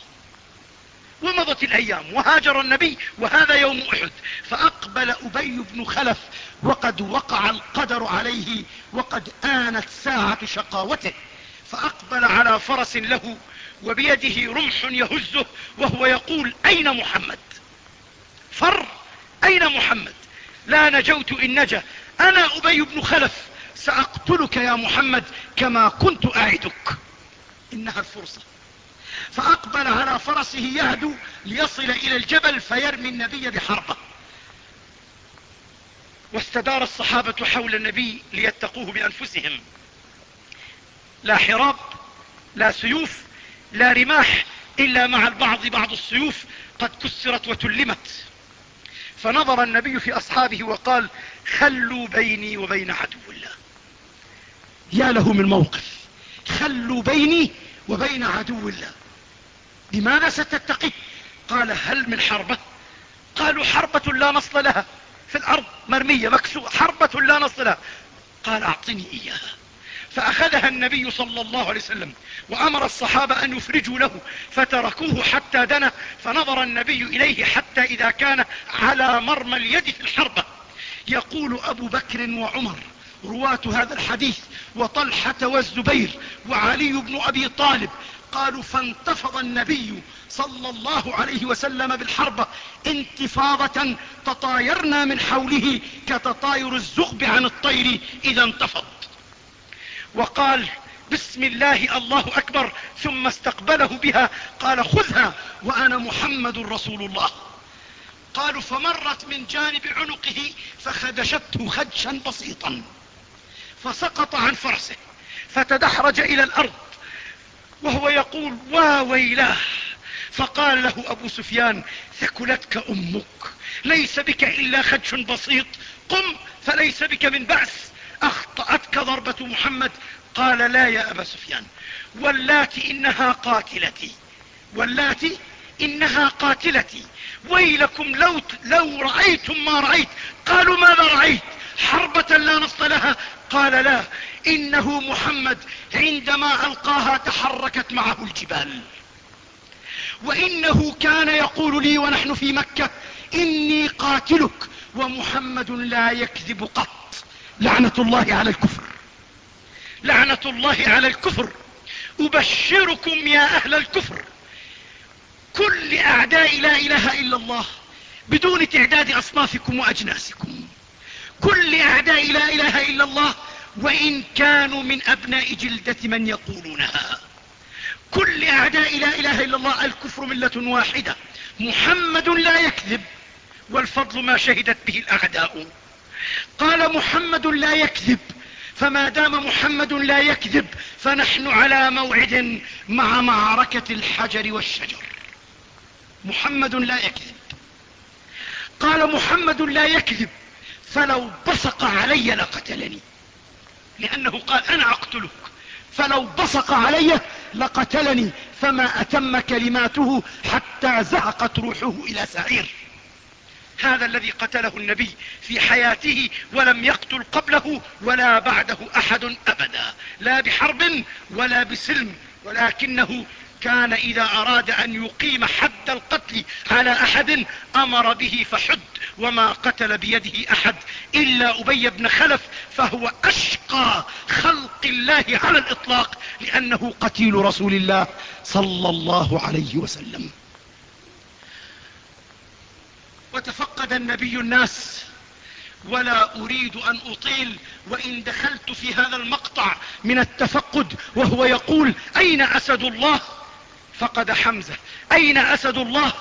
ومضت الأيام وهاجر النبي وهذا يوم أحد. فأقبل أبي بن خلف وقد وقع القدر عليه وقد آنت ساعة شقاوته. فأقبل على فرس له وبيده رمح يهزه وهو يقول أين محمد؟ فر أين محمد؟ لا نجوت إن نجا. أنا أبي بن خلف سأقتلك يا محمد كما كنت أعدك. إنها الفرصة. فاقبل على فرسه يهدو ليصل إلى الجبل فيرمي النبي بحربة. واستدار الصحابة حول النبي ليتقوه بأنفسهم. لا حراب لا سيوف لا رماح إلا مع البعض بعض السيوف قد كسرت وتلمت. فنظر النبي في أصحابه وقال خلوا بيني وبين عدو الله. يا له من موقف. خلوا بيني وبين عدو الله. بماذا ستتقي؟ قال هل من حربة؟ قالوا حربة لا نصل لها. في الأرض مرمية مكسوة حربة لا نصل لها. قال أعطني إياها. فأخذها النبي صلى الله عليه وسلم وأمر الصحابة أن يفرجوا له فتركوه حتى دنا فنظر النبي إليه حتى إذا كان على مرمى اليد في الحربة. يقول أبو بكر وعمر رواة هذا الحديث وطلحة والزبير وعلي بن أبي طالب قالوا فانتفض النبي صلى الله عليه وسلم بالحربة انتفاضة تطايرنا من حوله كتطاير الزغب عن الطير إذا انتفض. وقال بسم الله الله أكبر ثم استقبله بها قال خذها وأنا محمد رسول الله. قالوا فمرت من جانب عنقه فخدشته خدشا بسيطا فسقط عن فرسه فتدحرج إلى الأرض وهو يقول وا ويلاه! فقال له أبو سفيان ثكلتك أمك ليس بك إلا خدش بسيط قم فليس بك من بأس أخطأتك ضربة محمد. قال لا يا أبا سفيان واللاتي إنها قاتلتي واللاتي إنها قاتلتي ويلكم لو, لو رأيتم ما رأيت قالوا ماذا رأيت حربة لا نص لها قال لا إنه محمد عندما ألقاها تحركت معه الجبال. وإنه كان يقول لي ونحن في مكة إني قاتلك ومحمد لا يكذب قط. لعنة الله على الكفر. لعنة الله على الكفر. أبشركم يا أهل الكفر. كل أعداء لا إله إلا الله بدون تعداد أصنافكم وأجناسكم. كل أعداء لا إله إلا الله وإن كانوا من أبناء جلدة من يقولونها. كل أعداء لا إله إلا الله الكفر ملة واحدة. محمد لا يكذب والفضل ما شهدت به الأعداء. قال محمد لا يكذب فما دام محمد لا يكذب فنحن على موعد مع معركة الحجر والشجر. محمد لا يكذب. قال محمد لا يكذب فلو بصق علي لقتلني. لأنه قال أنا أقتلك. فلو بصق علي لقتلني. فما أتم كلماته حتى زهقت روحه إلى سعير. هذا الذي قتله النبي في حياته ولم يقتل قبله ولا بعده أحد أبدا. لا بحرب ولا بسلم. ولكنه كان إذا أراد أن يقيم حد القتل على أحد أمر به فحد وما قتل بيده أحد إلا أبي بن خلف فهو أشقى خلق الله على الإطلاق لأنه قتيل رسول الله صلى الله عليه وسلم. وتفقد النبي الناس ولا أريد أن أطيل وإن دخلت في هذا المقطع من التفقد وهو يقول أين أسد الله؟ فقد حمزة. أين أسد الله؟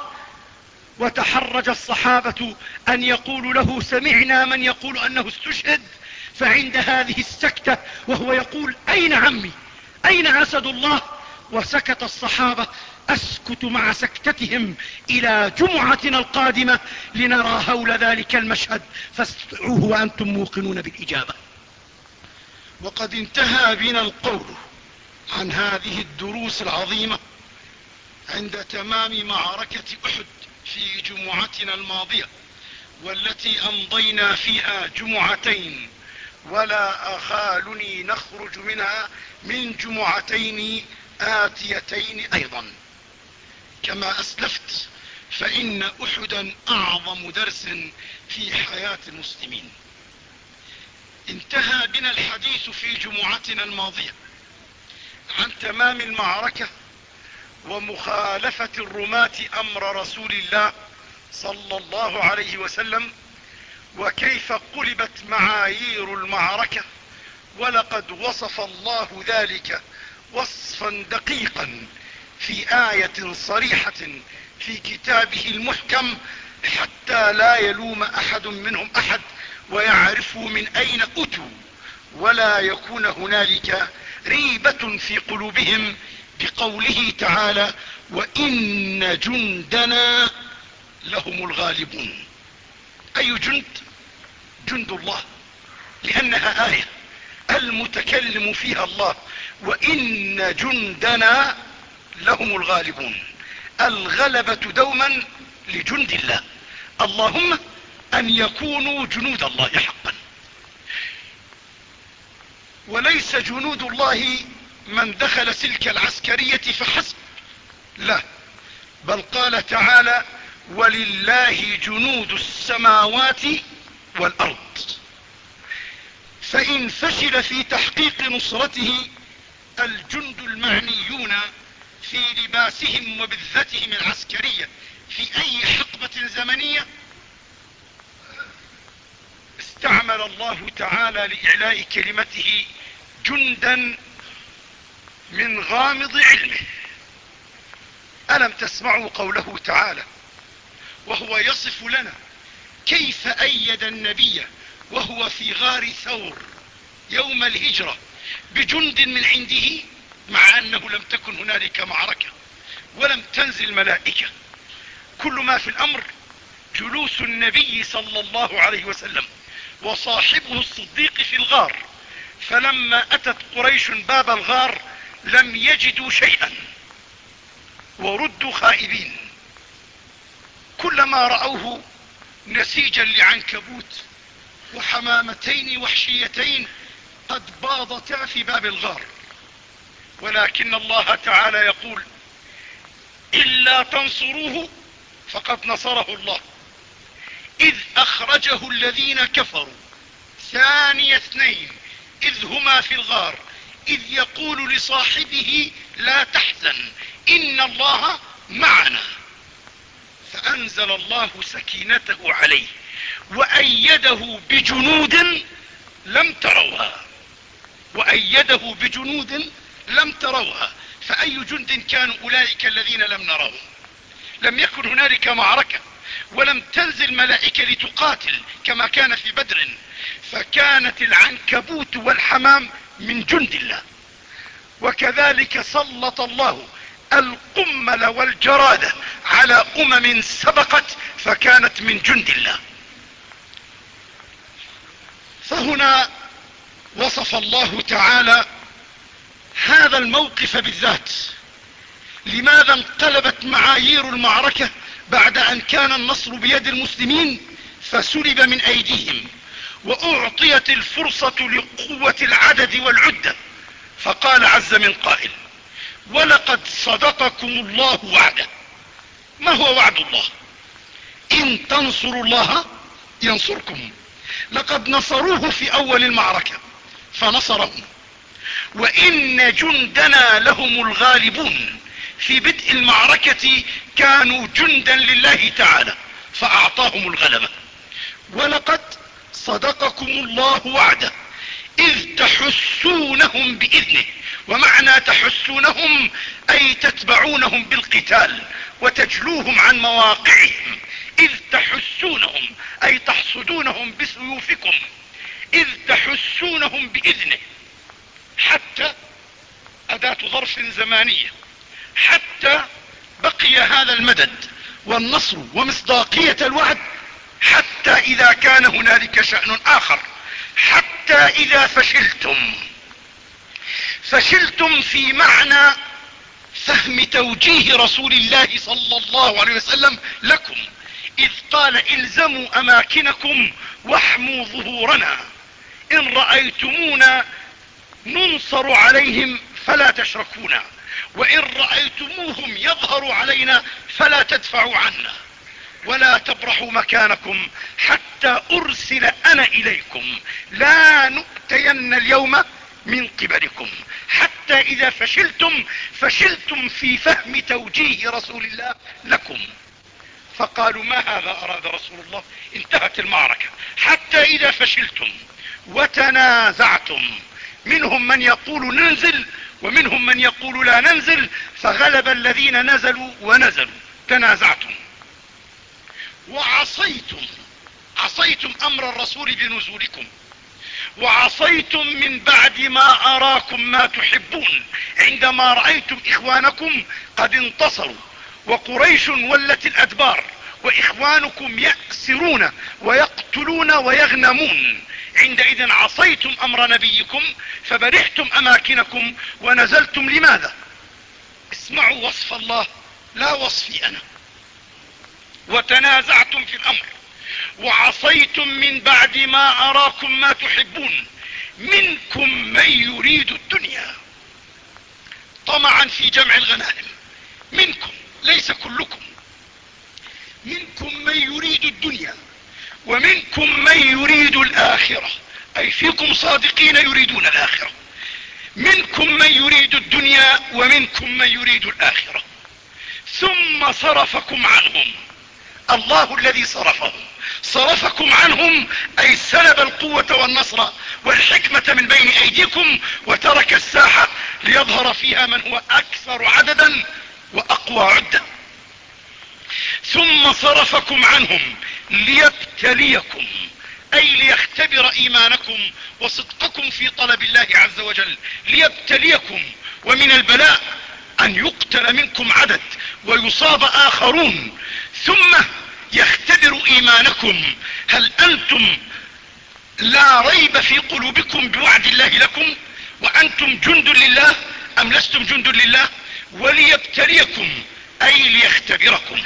وتحرج الصحابة أن يقولوا له سمعنا من يقول أنه استشهد فعند هذه السكتة وهو يقول أين عمي؟ أين أسد الله؟ وسكت الصحابة أسكت مع سكتتهم إلى جمعتنا القادمة لنرى هول ذلك المشهد. فاستطيعوه وأنتم موقنون بالإجابة. وقد انتهى بنا القول عن هذه الدروس العظيمة عند تمام معركة أحد في جمعتنا الماضية والتي أمضينا فيها جمعتين ولا أخالني نخرج منها من جمعتين آتيتين أيضا. كما أسلفت فإن أحدا أعظم درس في حياة المسلمين. انتهى بنا الحديث في جمعتنا الماضية عن تمام المعركة ومخالفة الرماة أمر رسول الله صلى الله عليه وسلم وكيف قلبت معايير المعركة ولقد وصف الله ذلك وصفا دقيقا في آية صريحة في كتابه المحكم حتى لا يلوم أحد منهم أحد ويعرفوا من أين أتوا ولا يكون هنالك ريبة في قلوبهم بقوله تعالى وإن جندنا لهم الغالبون. أي جند؟ جند الله. لأنها آية المتكلم فيها الله. وإن جندنا لهم الغالبون. الغلبة دوما لجند الله. اللهم أن يكونوا جنود الله حقا. وليس جنود الله من دخل سلك العسكرية فحسب. لا. بل قال تعالى ولله جنود السماوات والأرض. فإن فشل في تحقيق نصرته الجند المعنيون في لباسهم وبذتهم العسكرية في أي حقبة زمنية؟ استعمل الله تعالى لإعلاء كلمته جندا من غامض علمه. ألم تسمعوا قوله تعالى وهو يصف لنا كيف أيد النبي وهو في غار ثور يوم الهجرة بجند من عنده مع أنه لم تكن هنالك معركة ولم تنزل ملائكة. كل ما في الأمر جلوس النبي صلى الله عليه وسلم وصاحبه الصديق في الغار. فلما أتت قريش باب الغار لم يجدوا شيئا وردوا خائبين. كلما رأوه نسيجا لعنكبوت وحمامتين وحشيتين قد باضتا في باب الغار. ولكن الله تعالى يقول إلا تنصروه فقد نصره الله. إذ أخرجه الذين كفروا ثاني اثنين إذ هما في الغار. إذ يقول لصاحبه لا تحزن إن الله معنا. فأنزل الله سكينته عليه وأيده بجنود لم تروها. وأيده بجنود لم تروها. فأي جند كانوا أولئك الذين لم نروه؟ لم يكن هنالك معركة ولم تنزل ملائكة لتقاتل كما كان في بدر. فكانت العنكبوت والحمام من جند الله. وكذلك سلط الله القمل والجرادة على أمم سبقت فكانت من جند الله. فهنا وصف الله تعالى هذا الموقف بالذات. لماذا انقلبت معايير المعركة بعد أن كان النصر بيد المسلمين فسلب من أيديهم؟ وأعطيت الفرصة لقوة العدد والعدة. فقال عز من قائل ولقد صدقكم الله وعده. ما هو وعد الله؟ إن تنصروا الله ينصركم. لقد نصروه في أول المعركة فنصرهم. وإن جندنا لهم الغالبون في بدء المعركة كانوا جندا لله تعالى فأعطاهم الغلبة. ولقد صدقكم الله وعده. إذ تحسونهم بإذنه. ومعنى تحسونهم أي تتبعونهم بالقتال وتجلوهم عن مواقعهم. إذ تحسونهم أي تحصدونهم بسيوفكم. إذ تحسونهم بإذنه. حتى أداة ظرف زمانية. حتى بقي هذا المدد. والنصر ومصداقية الوعد حتى إذا كان هنالك شأن آخر. حتى إذا فشلتم. فشلتم في معنى فهم توجيه رسول الله صلى الله عليه وسلم لكم. إذ قال إلزموا أماكنكم واحموا ظهورنا. إن رأيتمونا ننصر عليهم فلا تشركونا. وإن رأيتموهم يظهروا علينا فلا تدفعوا عنا. ولا تبرحوا مكانكم حتى أرسل أنا إليكم. لا نؤتين اليوم من قبلكم. حتى إذا فشلتم فشلتم في فهم توجيه رسول الله لكم. فقالوا ما هذا أراد رسول الله؟ انتهت المعركة. حتى إذا فشلتم وتنازعتم منهم من يقول ننزل ومنهم من يقول لا ننزل فغلب الذين نزلوا ونزلوا. تنازعتم. وعصيتم عصيتم أمر الرسول بنزولكم. وعصيتم من بعد ما أراكم ما تحبون. عندما رأيتم إخوانكم قد انتصروا وقريش ولت الأدبار وإخوانكم يأسرون ويقتلون ويغنمون. عندئذ عصيتم أمر نبيكم فبرحتم أماكنكم ونزلتم لماذا؟ اسمعوا وصف الله لا وصفي أنا. وتنازعتم في الأمر. وعصيتم من بعد ما أراكم ما تحبون. منكم من يريد الدنيا. طمعا في جمع الغنائم. منكم ليس كلكم. منكم من يريد الدنيا. ومنكم من يريد الآخرة. أي فيكم صادقين يريدون الآخرة. منكم من يريد الدنيا ومنكم من يريد الآخرة. ثم صرفكم عنهم. الله الذي صرفهم. صرفكم عنهم أي سلب القوة والنصر والحكمة من بين أيديكم وترك الساحة ليظهر فيها من هو أكثر عددا وأقوى عدة ثم صرفكم عنهم ليبتليكم أي ليختبر إيمانكم وصدقكم في طلب الله عز وجل. ليبتليكم ومن البلاء أن يقتل منكم عدد ويصاب آخرون. ثم يختبر إيمانكم. هل أنتم لا ريب في قلوبكم بوعد الله لكم؟ وأنتم جند لله أم لستم جند لله؟ وليبتليكم أي ليختبركم.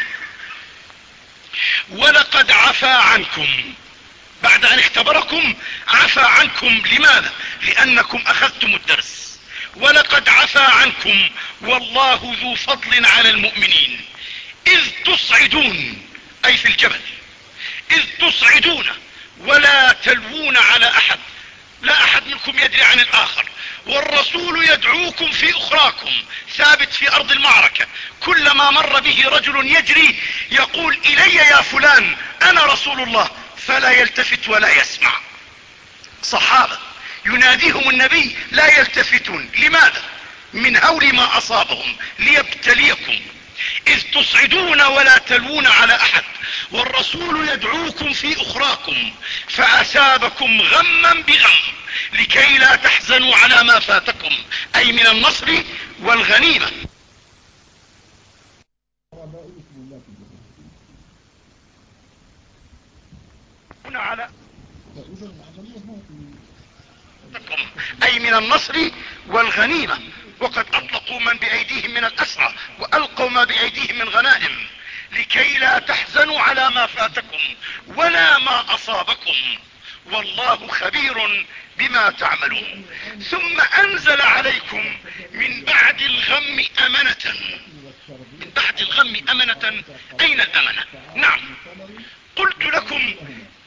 ولقد عفا عنكم. بعد أن اختبركم عفا عنكم. لماذا؟ لأنكم أخذتم الدرس. ولقد عفا عنكم. والله ذو فضل على المؤمنين. إذ تصعدون أي في الجبل. إذ تصعدون ولا تلوون على أحد. لا أحد منكم يدري عن الآخر. والرسول يدعوكم في أخراكم ثابت في أرض المعركة. كلما مر به رجل يجري يقول إلي يا فلان أنا رسول الله. فلا يلتفت ولا يسمع. صحابة يناديهم النبي لا يلتفتون. لماذا؟ من هول ما أصابهم ليبتليكم. إذ تصعدون ولا تلوون على أحد والرسول يدعوكم في أخراكم فأثابكم غما بغم لكي لا تحزنوا على ما فاتكم أي من النصر والغنيمة. على أي من النصر والغنيمة. وقد أطلقوا من بأيديهم من الأسرى وألقوا ما بأيديهم من غنائم لكي لا تحزنوا على ما فاتكم ولا ما أصابكم. والله خبير بما تعملون. ثم أنزل عليكم من بعد الغم أمنة. من بعد الغم أمنة. أين الأمنة؟ نعم. قلت لكم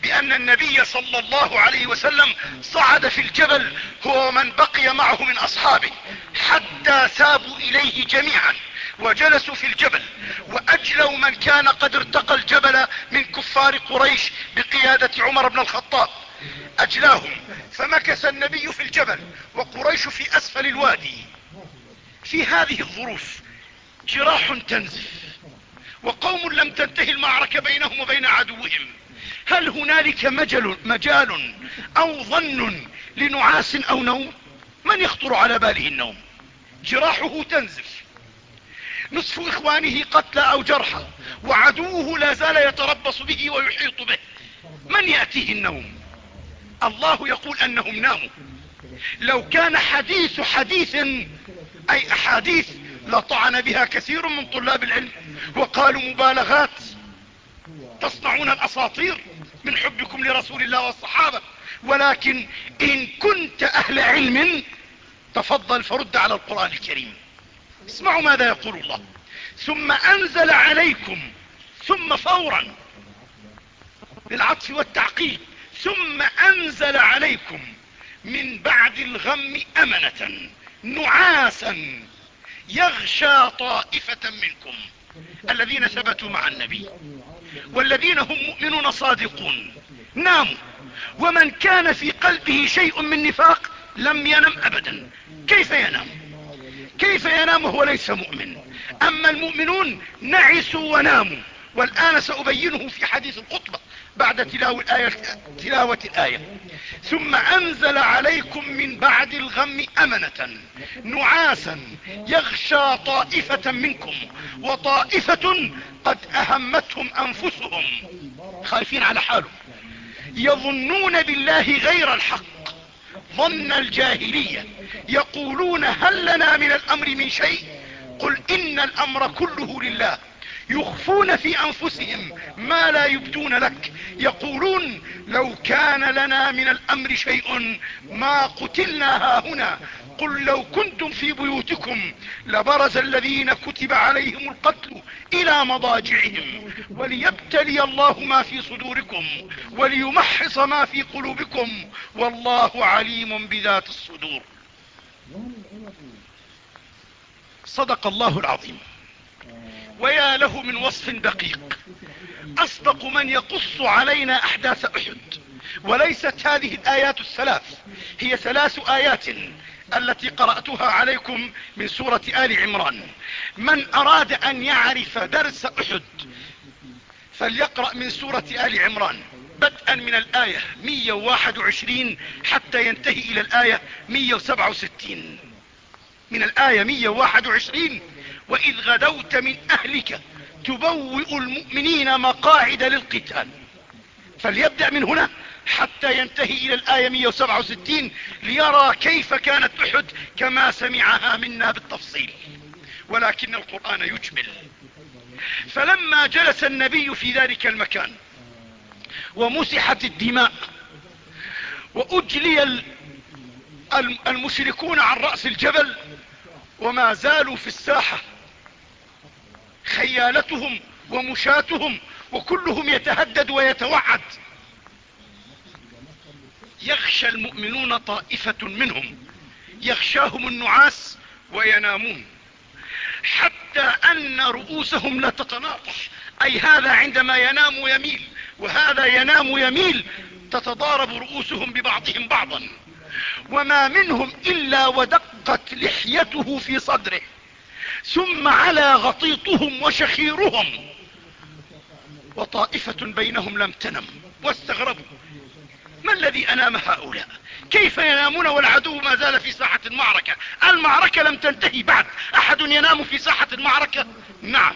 بأن النبي صلى الله عليه وسلم صعد في الجبل هو من بقي معه من أصحابه حتى سابوا إليه جميعا وجلسوا في الجبل وأجلوا من كان قد ارتقى الجبل من كفار قريش بقيادة عمر بن الخطاب. أجلاهم فمكث النبي في الجبل وقريش في أسفل الوادي. في هذه الظروف جراح تنزف وقوم لم تنتهي المعركة بينهم وبين عدوهم. هل هنالك مجل, مجال أو ظن لنعاس أو نوم؟ من يخطر على باله النوم؟ جراحه تنزف. نصف إخوانه قتلى أو جرحى وعدوه لا زال يتربص به ويحيط به. من يأتيه النوم؟ الله يقول أنهم ناموا. لو كان حديث حديث أي أحاديث لطعن بها كثير من طلاب العلم وقالوا مبالغات تصنعون الأساطير. من حبكم لرسول الله والصحابة. ولكن إن كنت أهل علم تفضل فرد على القرآن الكريم. اسمعوا ماذا يقول الله. ثم أنزل عليكم ثم فورا للعطف والتعقيب. ثم أنزل عليكم من بعد الغم أمنة نعاسا يغشى طائفة منكم الذين ثبتوا مع النبي. والذين هم مؤمنون صادقون. ناموا ومن كان في قلبه شيء من نفاق لم ينم ابدا. كيف ينام؟ كيف ينام وهو ليس مؤمن؟ أما المؤمنون نعسوا وناموا. والآن سأبينه في حديث الخطبة. بعد تلاوة الآية, تلاوة الآية. ثم أنزل عليكم من بعد الغم أمنة نعاسا يغشى طائفة منكم وطائفة قد أهمتهم أنفسهم. خايفين على حالهم. يظنون بالله غير الحق ظن الجاهلية. يقولون هل لنا من الأمر من شيء؟ قل إن الأمر كله لله. يخفون في أنفسهم ما لا يبدون لك. يقولون لو كان لنا من الأمر شيء ما قتلنا هاهنا قل لو كنتم في بيوتكم لبرز الذين كتب عليهم القتل إلى مضاجعهم. وليبتلي الله ما في صدوركم وليمحص ما في قلوبكم والله عليم بذات الصدور. صدق الله العظيم. ويا له من وصف دقيق. أصدق من يقص علينا أحداث أحد. وليست هذه الآيات الثلاث. هي ثلاث آيات التي قرأتها عليكم من سورة آل عمران. من أراد أن يعرف درس أحد فليقرأ من سورة آل عمران. بدءا من الآية 121 حتى ينتهي إلى الآية 167 من الآية 121 وإذ غدوت من أهلك تبوئ المؤمنين مقاعد للقتال. فليبدأ من هنا حتى ينتهي إلى الآية 167 ليرى كيف كانت أحد كما سمعها منا بالتفصيل. ولكن القرآن يجمل. فلما جلس النبي في ذلك المكان ومسحت الدماء وأجلي المشركون عن رأس الجبل وما زالوا في الساحة خيالتهم ومشاتهم وكلهم يتهدد ويتوعد. يخشى المؤمنون طائفة منهم يخشاهم النعاس وينامون. حتى أن رؤوسهم لا تتناطح أي هذا عندما ينام يميل وهذا ينام يميل تتضارب رؤوسهم ببعضهم بعضا. وما منهم إلا ودقت لحيته في صدره. ثم على غطيطهم وشخيرهم. وطائفة بينهم لم تنم واستغربوا. ما الذي أنام هؤلاء؟ كيف ينامون والعدو ما زال في ساحة المعركة؟ المعركة لم تنتهي بعد. أحد ينام في ساحة المعركة؟ نعم.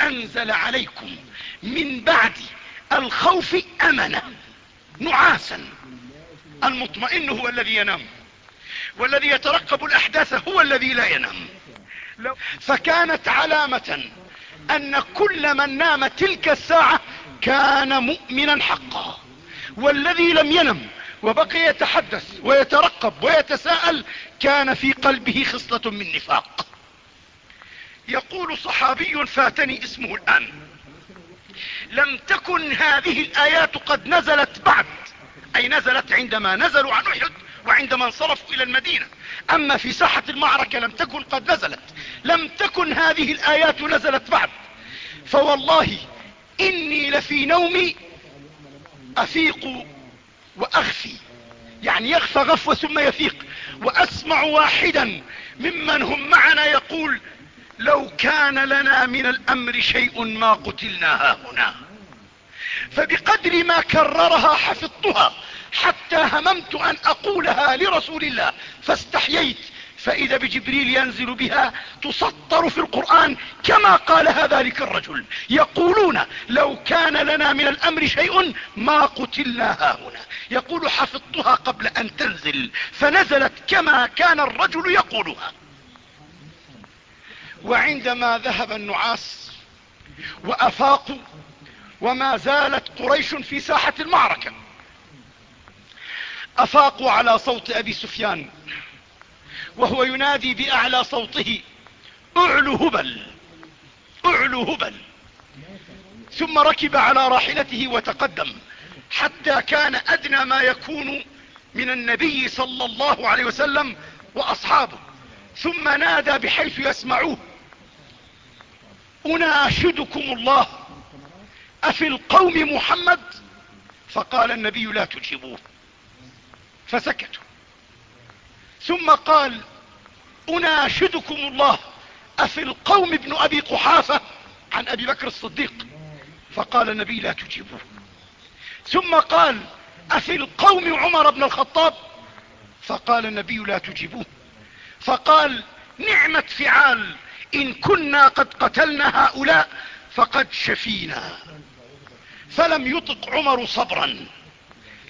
أنزل عليكم من بعد الخوف امنة نعاسا. المطمئن هو الذي ينام. والذي يترقب الأحداث هو الذي لا ينام. فكانت علامة أن كل من نام تلك الساعة كان مؤمنا حقا. والذي لم ينم وبقي يتحدث ويترقب ويتساءل كان في قلبه خصلة من نفاق. يقول صحابي فاتني اسمه الآن. لم تكن هذه الآيات قد نزلت بعد أي نزلت عندما نزلوا عن أحد وعندما انصرفوا إلى المدينة. أما في ساحة المعركة لم تكن قد نزلت. لم تكن هذه الآيات نزلت بعد. فوالله إني لفي نومي أفيق وأخفي. يعني يغفى غفوة ثم يفيق. وأسمع واحدا ممن هم معنا يقول لو كان لنا من الأمر شيء ما قتلنا هنا فبقدر ما كررها حفظتها. حتى هممت أن أقولها لرسول الله فاستحييت. فإذا بجبريل ينزل بها تسطر في القرآن كما قالها ذلك الرجل. يقولون لو كان لنا من الأمر شيء ما قتلنا هاهنا. يقول حفظتها قبل أن تنزل فنزلت كما كان الرجل يقولها. وعندما ذهب النعاس وأفاقوا وما زالت قريش في ساحة المعركة. افاقوا على صوت أبي سفيان وهو ينادي بأعلى صوته أعلو هبل أعلو هبل. ثم ركب على راحلته وتقدم حتى كان أدنى ما يكون من النبي صلى الله عليه وسلم وأصحابه. ثم نادى بحيث يسمعوه. أناشدكم الله أفي القوم محمد؟ فقال النبي لا تجيبوه. فسكتوا ثم قال أناشدكم الله أفي القوم ابن أبي قحافة عن أبي بكر الصديق؟ فقال النبي لا تجيبوه. ثم قال أفي القوم عمر بن الخطاب؟ فقال النبي لا تجيبوه. فقال نعمة فعال إن كنا قد قتلنا هؤلاء فقد شفينا. فلم يطق عمر صبرا.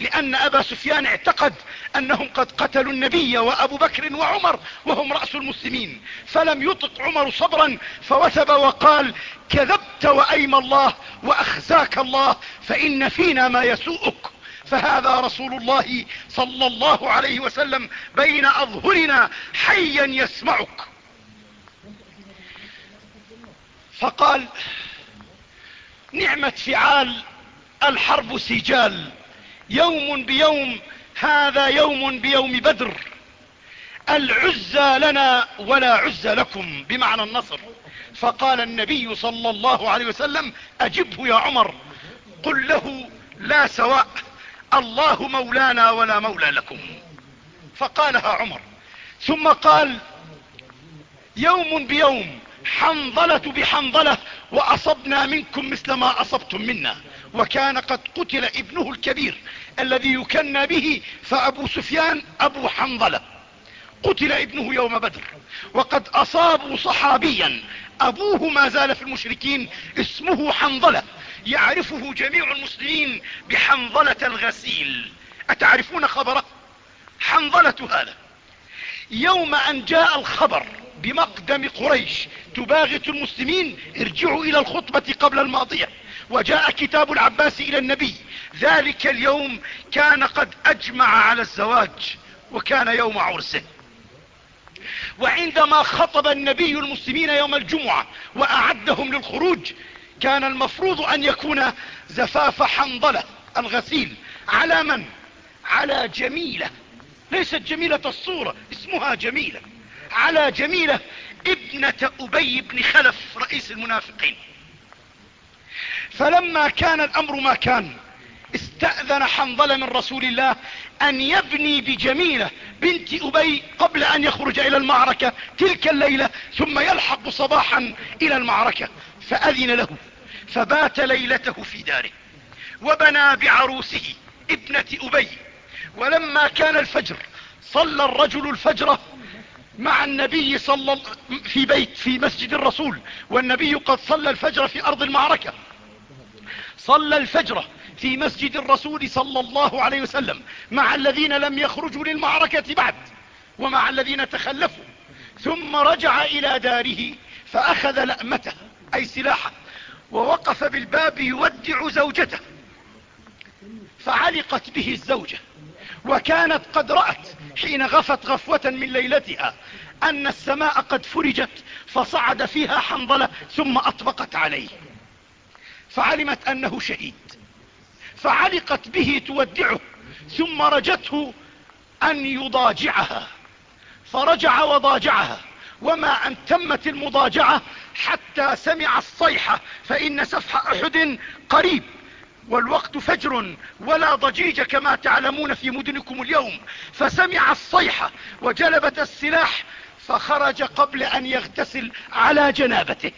لأن أبا سفيان اعتقد أنهم قد قتلوا النبي وأبو بكر وعمر وهم رأس المسلمين. فلم يطق عمر صبرا فوثب وقال كذبت وأيم الله وأخزاك الله فإن فينا ما يسوءك. فهذا رسول الله صلى الله عليه وسلم بين أظهرنا حيا يسمعك. فقال نعمة فعال الحرب سجال. يوم بيوم هذا يوم بيوم بدر. العزى لنا ولا عزى لكم بمعنى النصر. فقال النبي صلى الله عليه وسلم أجبه يا عمر. قل له لا سواء الله مولانا ولا مولى لكم. فقالها عمر. ثم قال يوم بيوم حنظلة بحنظلة وأصبنا منكم مثل ما أصبتم منا. وكان قد قتل ابنه الكبير الذي يكنى به فأبو سفيان أبو حنظلة. قتل ابنه يوم بدر وقد أصابوا صحابيا. أبوه ما زال في المشركين اسمه حنظلة. يعرفه جميع المسلمين بحنظلة الغسيل. أتعرفون خبره؟ حنظلة هذا. يوم أن جاء الخبر بمقدم قريش تباغت المسلمين ارجعوا إلى الخطبة قبل الماضية. وجاء كتاب العباس إلى النبي. ذلك اليوم كان قد أجمع على الزواج وكان يوم عرسه. وعندما خطب النبي المسلمين يوم الجمعة وأعدهم للخروج كان المفروض أن يكون زفاف حنظلة الغسيل. على من؟ على جميلة. ليست جميلة الصورة اسمها جميلة. على جميلة ابنة أبي بن خلف رئيس المنافقين. فلما كان الأمر ما كان استأذن حنظل من رسول الله أن يبني بجميلة بنت أبي قبل أن يخرج إلى المعركة تلك الليلة ثم يلحق صباحا إلى المعركة فأذن له فبات ليلته في داره وبنى بعروسه ابنة أبي. ولما كان الفجر صلى الرجل الفجر مع النبي صلى في بيت في مسجد الرسول والنبي قد صلى الفجر في أرض المعركة. صلى الفجر في مسجد الرسول صلى الله عليه وسلم مع الذين لم يخرجوا للمعركة بعد ومع الذين تخلفوا. ثم رجع إلى داره فأخذ لأمته أي سلاحه ووقف بالباب يودع زوجته. فعلقت به الزوجة وكانت قد رأت حين غفت غفوة من ليلتها أن السماء قد فرجت فصعد فيها حنظلة ثم أطبقت عليه. فعلمت أنه شهيد. فعلقت به تودعه ثم رجته أن يضاجعها. فرجع وضاجعها. وما أن تمت المضاجعة حتى سمع الصيحة فإن سفح أحد قريب. والوقت فجر ولا ضجيج كما تعلمون في مدنكم اليوم. فسمع الصيحة وجلبت السلاح فخرج قبل أن يغتسل على جنابته.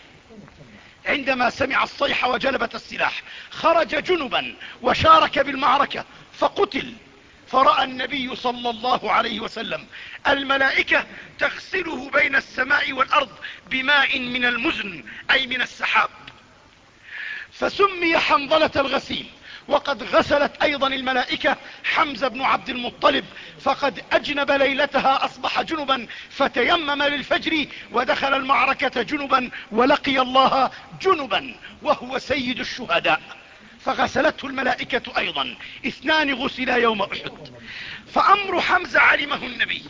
عندما سمع الصيحة وجلبت السلاح خرج جنبا وشارك بالمعركة فقتل. فرأى النبي صلى الله عليه وسلم الملائكة تغسله بين السماء والأرض بماء من المزن أي من السحاب. فسمي حنظلة الغسيل وقد غسلت أيضا الملائكة حمزة بن عبد المطلب فقد أجنب ليلتها أصبح جنبا فتيمم للفجر ودخل المعركة جنبا ولقي الله جنبا وهو سيد الشهداء. فغسلته الملائكة أيضا. اثنان غسلا يوم أحد. فأمر حمزة علمه النبي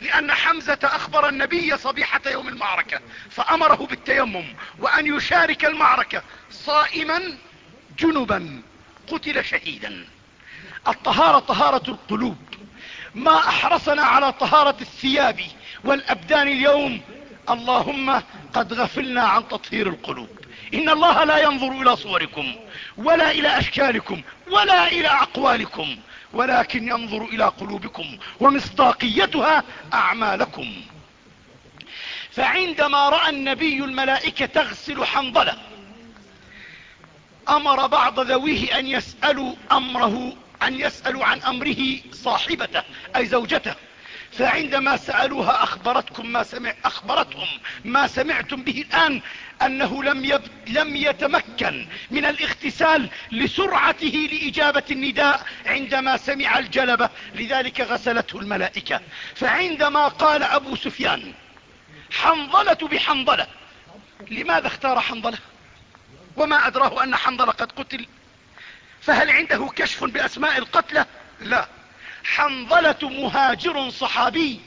لأن حمزة أخبر النبي صبيحة يوم المعركة فأمره بالتيمم وأن يشارك المعركة صائما جنبا. قتل شهيدا. الطهارة طهارة القلوب. ما أحرصنا على طهارة الثياب والأبدان اليوم. اللهم قد غفلنا عن تطهير القلوب. إن الله لا ينظر إلى صوركم ولا إلى أشكالكم ولا إلى أقوالكم ولكن ينظر إلى قلوبكم ومصداقيتها أعمالكم. فعندما رأى النبي الملائكة تغسل حنظلة أمر بعض ذويه أن يسألوا أمره أن يسألوا عن أمره صاحبته أي زوجته. فعندما سألوها أخبرتكم ما سمع أخبرتهم ما سمعتم به الآن أنه لم, يب... لم يتمكن من الاغتسال لسرعته لإجابة النداء عندما سمع الجلبة لذلك غسلته الملائكة. فعندما قال أبو سفيان حنظلة بحنظلة لماذا اختار حنظلة؟ وما أدراه أن حنظلة قد قتل. فهل عنده كشف بأسماء القتلى؟ لا. حنظلة مهاجر صحابي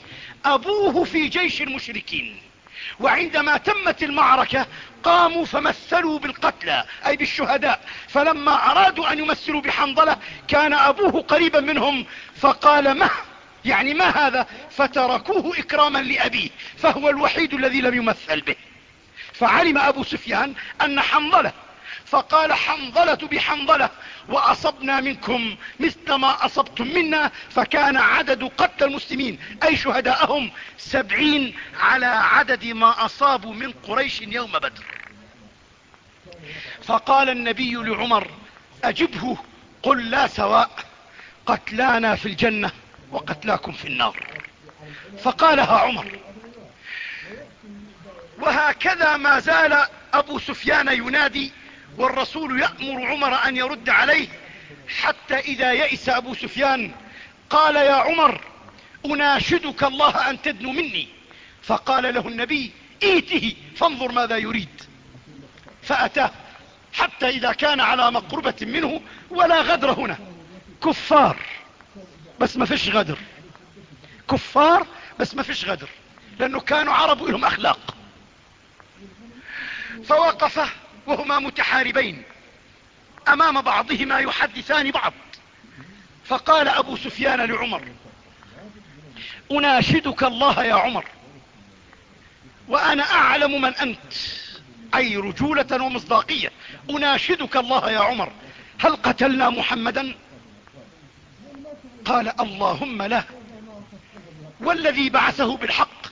أبوه في جيش المشركين. وعندما تمت المعركة قاموا فمثلوا بالقتلى أي بالشهداء. فلما أرادوا أن يمثلوا بحنظلة كان أبوه قريبا منهم. فقال ما يعني ما هذا؟ فتركوه إكراما لأبيه فهو الوحيد الذي لم يمثل به. فعلم أبو سفيان أن حنظلة فقال حنظلة بحنظلة وأصبنا منكم مثل ما أصبتم منا فكان عدد قتل المسلمين أي شهداءهم سبعين على عدد ما أصابوا من قريش يوم بدر. فقال النبي لعمر أجبه قل لا سواء قتلانا في الجنة وقتلاكم في النار. فقالها عمر وهكذا ما زال أبو سفيان ينادي والرسول يأمر عمر أن يرد عليه حتى إذا يئس أبو سفيان قال يا عمر أناشدك الله أن تدنو مني. فقال له النبي ائته فانظر ماذا يريد. فأتاه حتى إذا كان على مقربة منه ولا غدر هنا. كفار بس ما فيش غدر. كفار بس ما فيش غدر. لأنه كانوا عرب لهم أخلاق. فوقف وهما متحاربين. أمام بعضهما يحدثان بعض. فقال أبو سفيان لعمر أناشدك الله يا عمر وأنا أعلم من أنت أي رجولة ومصداقية. أناشدك الله يا عمر هل قتلنا محمدا؟ قال اللهم لا والذي بعثه بالحق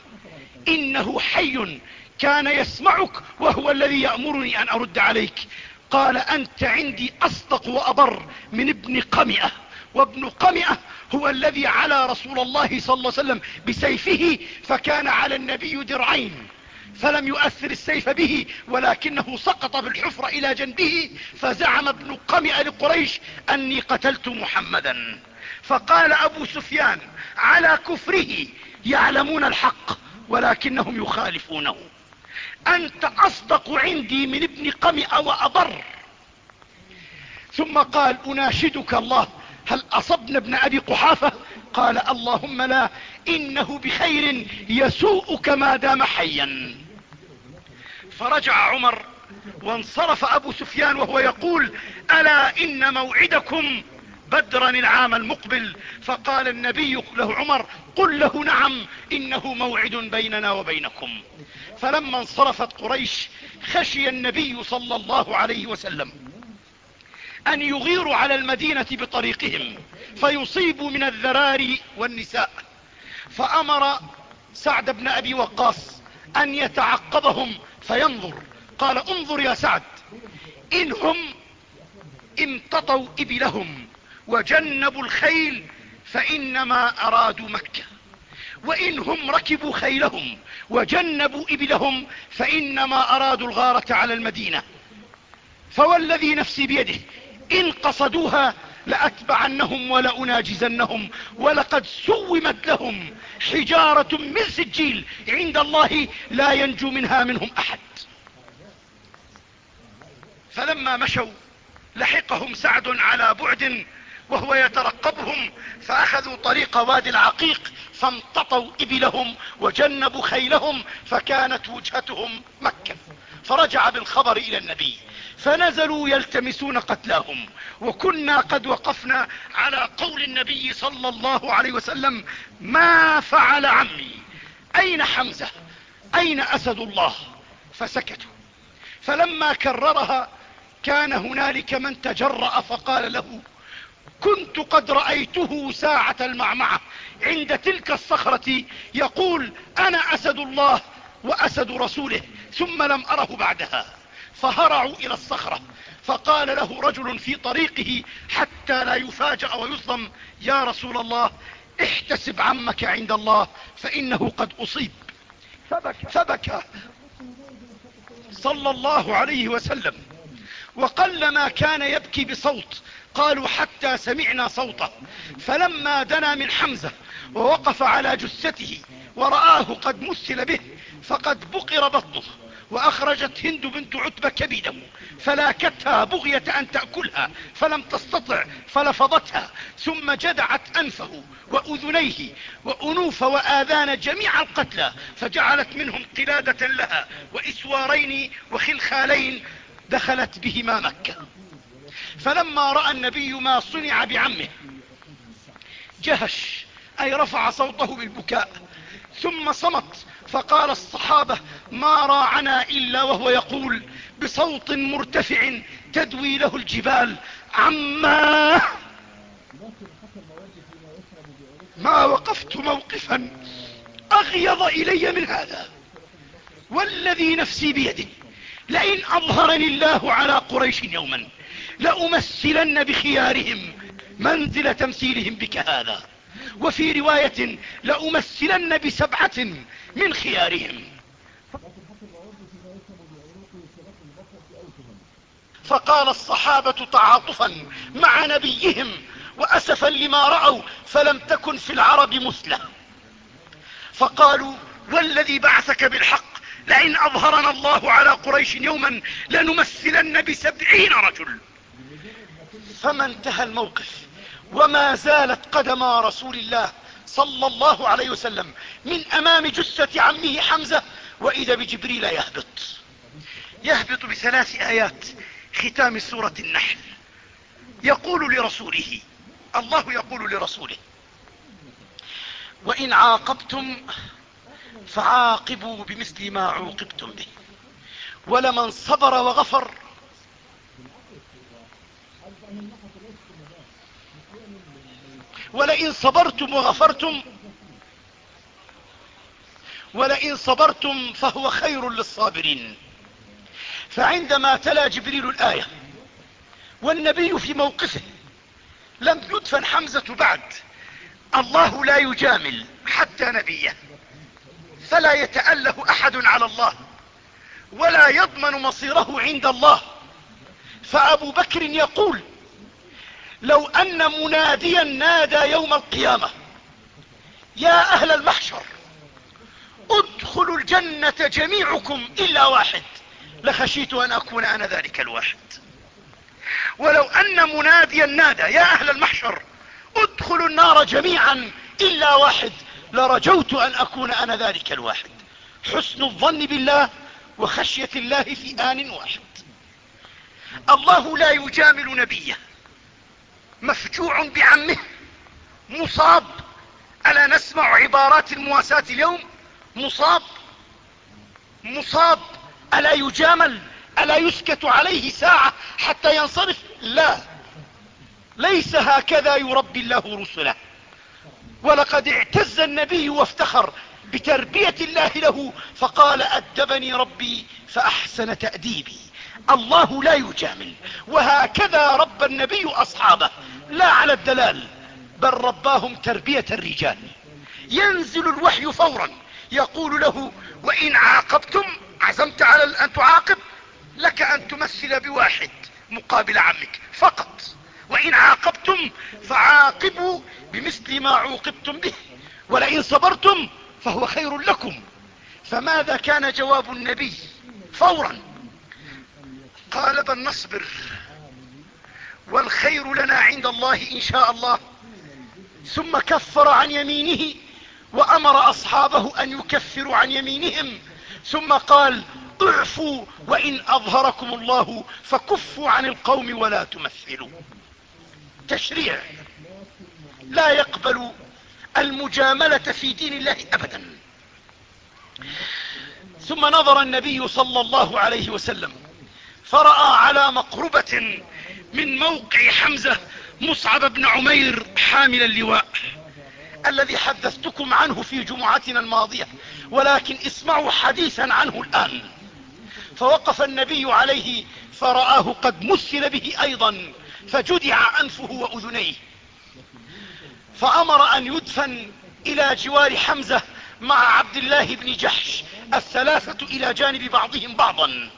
إنه حي كان يسمعك وهو الذي يأمرني أن أرد عليك. قال أنت عندي أصدق وأبر من ابن قمئة وابن قمئة هو الذي على رسول الله صلى الله عليه وسلم بسيفه فكان على النبي درعين فلم يؤثر السيف به ولكنه سقط بالحفرة إلى جنبه فزعم ابن قمئة لقريش أني قتلت محمدا. فقال أبو سفيان على كفره يعلمون الحق ولكنهم يخالفونه. أنت أصدق عندي من ابن قمئ وأضر ثم قال أناشدك الله. هل أصبنا ابن أبي قحافة؟ قال اللهم لا. إنه بخير يسوءك ما دام حيا. فرجع عمر وانصرف أبو سفيان وهو يقول ألا إن موعدكم بدرا العام المقبل؟ فقال النبي له عمر قل له نعم إنه موعد بيننا وبينكم. فلما انصرفت قريش خشي النبي صلى الله عليه وسلم أن يغيروا على المدينة بطريقهم فيصيبوا من الذراري والنساء. فأمر سعد بن أبي وقاص أن يتعقبهم فينظر. قال انظر يا سعد إنهم امتطوا إبلهم وجنبوا الخيل فإنما أرادوا مكة. وإنهم ركبوا خيلهم وجنبوا إبلهم فإنما أرادوا الغارة على المدينة. فوالذي نفسي بيده إن قصدوها لأتبعنهم ولأناجزنهم ولقد سومت لهم حجارة من سجيل عند الله لا ينجو منها منهم أحد. فلما مشوا لحقهم سعد على بعد وهو يترقبهم فأخذوا طريق وادي العقيق فامتطوا إبلهم وجنبوا خيلهم فكانت وجهتهم مكة. فرجع بالخبر إلى النبي فنزلوا يلتمسون قتلاهم. وكنا قد وقفنا على قول النبي صلى الله عليه وسلم ما فعل عمي أين حمزة أين أسد الله؟ فسكتوا. فلما كررها كان هنالك من تجرأ فقال له كنت قد رأيته ساعة المعمعة عند تلك الصخرة يقول أنا أسد الله وأسد رسوله ثم لم أره بعدها. فهرعوا إلى الصخرة فقال له رجل في طريقه حتى لا يفاجأ ويصدم يا رسول الله احتسب عمك عند الله فإنه قد أصيب. فبكى, فبكى. صلى الله عليه وسلم. وقلما كان يبكي بصوت قالوا حتى سمعنا صوته. فلما دنا من حمزة ووقف على جثته ورآه قد مثل به فقد بقر بطنه وأخرجت هند بنت عتبة كبده فلاكتها بغية أن تأكلها فلم تستطع فلفظتها ثم جدعت أنفه وأذنيه وأنوف وآذان جميع القتلى فجعلت منهم قلادة لها وإسوارين وخلخالين دخلت بهما مكة. فلما رأى النبي ما صنع بعمه جهش أي رفع صوته بالبكاء ثم صمت فقال الصحابة ما راعنا إلا وهو يقول بصوت مرتفع تدوي له الجبال عما ما وقفت موقفا أغيظ إلي من هذا والذي نفسي بيده لئن أظهرني الله على قريش يوما. لأمثلن بخيارهم منزل تمثيلهم بك هذا. وفي رواية لأمثلن بسبعة من خيارهم. فقال الصحابة تعاطفا مع نبيهم وأسفا لما رأوا فلم تكن في العرب مثله. فقالوا والذي بعثك بالحق لئن أظهرنا الله على قريش يوما لنمثلن بسبعين رجل. فما انتهى الموقف وما زالت قدما رسول الله صلى الله عليه وسلم من أمام جثة عمه حمزة وإذا بجبريل يهبط. يهبط بثلاث آيات ختام سورة النحل. يقول لرسوله الله يقول لرسوله وإن عاقبتم فعاقبوا بمثل ما عوقبتم به. ولمن صبر وغفر ولئن صبرتم وغفرتم ولئن صبرتم فهو خير للصابرين. فعندما تلا جبريل الآية والنبي في موقفه لم يدفن حمزة بعد الله لا يجامل حتى نبيه فلا يتأله أحد على الله ولا يضمن مصيره عند الله. فأبو بكر يقول لو أن مناديا نادى يوم القيامة. يا أهل المحشر ادخلوا الجنة جميعكم إلا واحد. لخشيت أن أكون أنا ذلك الواحد. ولو أن مناديا نادى يا أهل المحشر ادخلوا النار جميعا إلا واحد. لرجوت أن أكون أنا ذلك الواحد. حسن الظن بالله وخشية الله في آن واحد. الله لا يجامل نبيه. مفجوع بعمه. مصاب. ألا نسمع عبارات المواساة اليوم؟ مصاب. مصاب. ألا يجامل. ألا يسكت عليه ساعة حتى ينصرف؟ لا. ليس هكذا يربي الله رسله. ولقد اعتز النبي وافتخر بتربية الله له فقال أدبني ربي فأحسن تأديبي. الله لا يجامل. وهكذا رب النبي أصحابه. لا على الدلال بل رباهم تربية الرجال. ينزل الوحي فورا. يقول له وإن عاقبتم عزمت على أن تعاقب لك أن تمثل بواحد مقابل عمك فقط. وإن عاقبتم فعاقبوا بمثل ما عوقبتم به. ولئن صبرتم فهو خير لكم. فماذا كان جواب النبي؟ فورا. قال بل نصبر والخير لنا عند الله إن شاء الله. ثم كفر عن يمينه وأمر أصحابه أن يكفروا عن يمينهم. ثم قال اعفوا وإن أظهركم الله فكفوا عن القوم ولا تمثلوا. تشريع. لا يقبل المجاملة في دين الله أبدا. ثم نظر النبي صلى الله عليه وسلم فرأى على مقربة من موقع حمزة مصعب بن عمير حامل اللواء الذي حدثتكم عنه في جمعتنا الماضية ولكن اسمعوا حديثا عنه الآن. فوقف النبي عليه فرآه قد مثل به أيضا فجدع أنفه وأذنيه. فأمر أن يدفن إلى جوار حمزة مع عبد الله بن جحش الثلاثة إلى جانب بعضهم بعضا.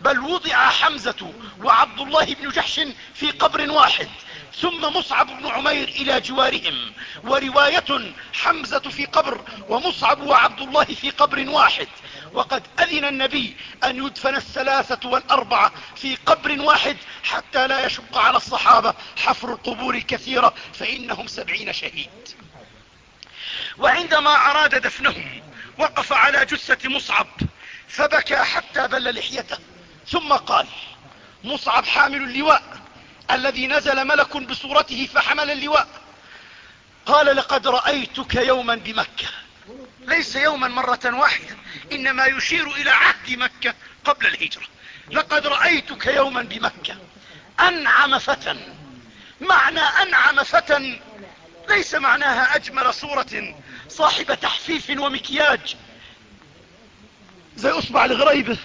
بل وضع حمزة وعبد الله بن جحش في قبر واحد ثم مصعب بن عمير إلى جوارهم ورواية حمزة في قبر ومصعب وعبد الله في قبر واحد. وقد أذن النبي أن يدفن الثلاثة والاربعة في قبر واحد حتى لا يشق على الصحابة حفر القبور الكثيرة فإنهم سبعين شهيد. وعندما أراد دفنهم وقف على جثة مصعب فبكى حتى بل لحيته. ثم قال مصعب حامل اللواء الذي نزل ملك بصورته فحمل اللواء. قال لقد رأيتك يوما بمكة. ليس يوما مرة واحدة إنما يشير إلى عهد مكة قبل الهجرة. لقد رأيتك يوما بمكة. أنعم فتى. معنى أنعم فتى ليس معناها أجمل صورة صاحب تحفيف ومكياج. زي أصبع الغريبة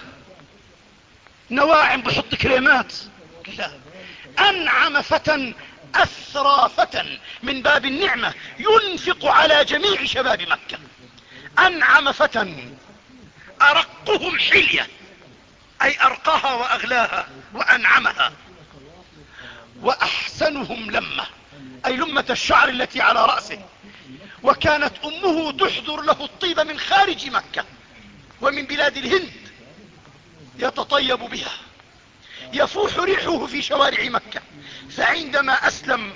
نواعم بحط كريمات. لا أنعم فتى أثرى فتى من باب النعمة ينفق على جميع شباب مكة. أنعم فتى أرقهم حلية أي أرقاها وأغلاها وأنعمها. وأحسنهم لمة أي لمة الشعر التي على رأسه. وكانت أمه تحضر له الطيب من خارج مكة. ومن بلاد الهند يتطيب بها. يفوح ريحه في شوارع مكة. فعندما أسلم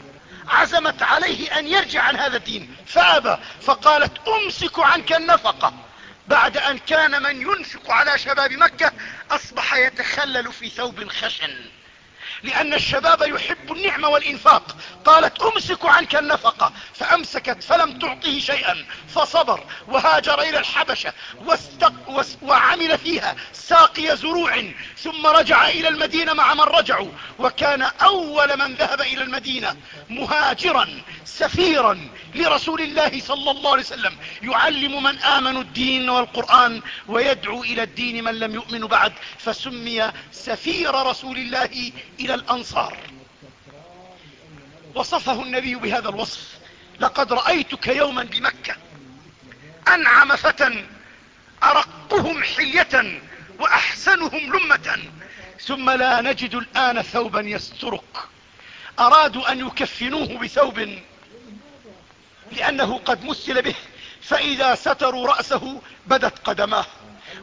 عزمت عليه أن يرجع عن هذا الدين. فأبى فقالت أمسك عنك النفقة. بعد أن كان من ينفق على شباب مكة أصبح يتخلل في ثوب خشن. لأن الشباب يحب النعمة والإنفاق. قالت أمسك عنك النفقة. فأمسكت فلم تعطه شيئا. فصبر وهاجر إلى الحبشة. واستق وعمل فيها ساقي زروع. ثم رجع إلى المدينة مع من رجعوا. وكان أول من ذهب إلى المدينة مهاجرا سفيرا لرسول الله صلى الله عليه وسلم. يعلم من امنوا الدين والقرآن ويدعو إلى الدين من لم يؤمن بعد. فسمي سفير رسول الله إلى الأنصار. وصفه النبي بهذا الوصف. لقد رأيتك يوما بمكة. أنعم فتى أرقهم حية وأحسنهم لمة. ثم لا نجد الآن ثوبا يسترك. أرادوا أن يكفنوه بثوب لأنه قد مثل به. فإذا ستروا رأسه بدت قدماه.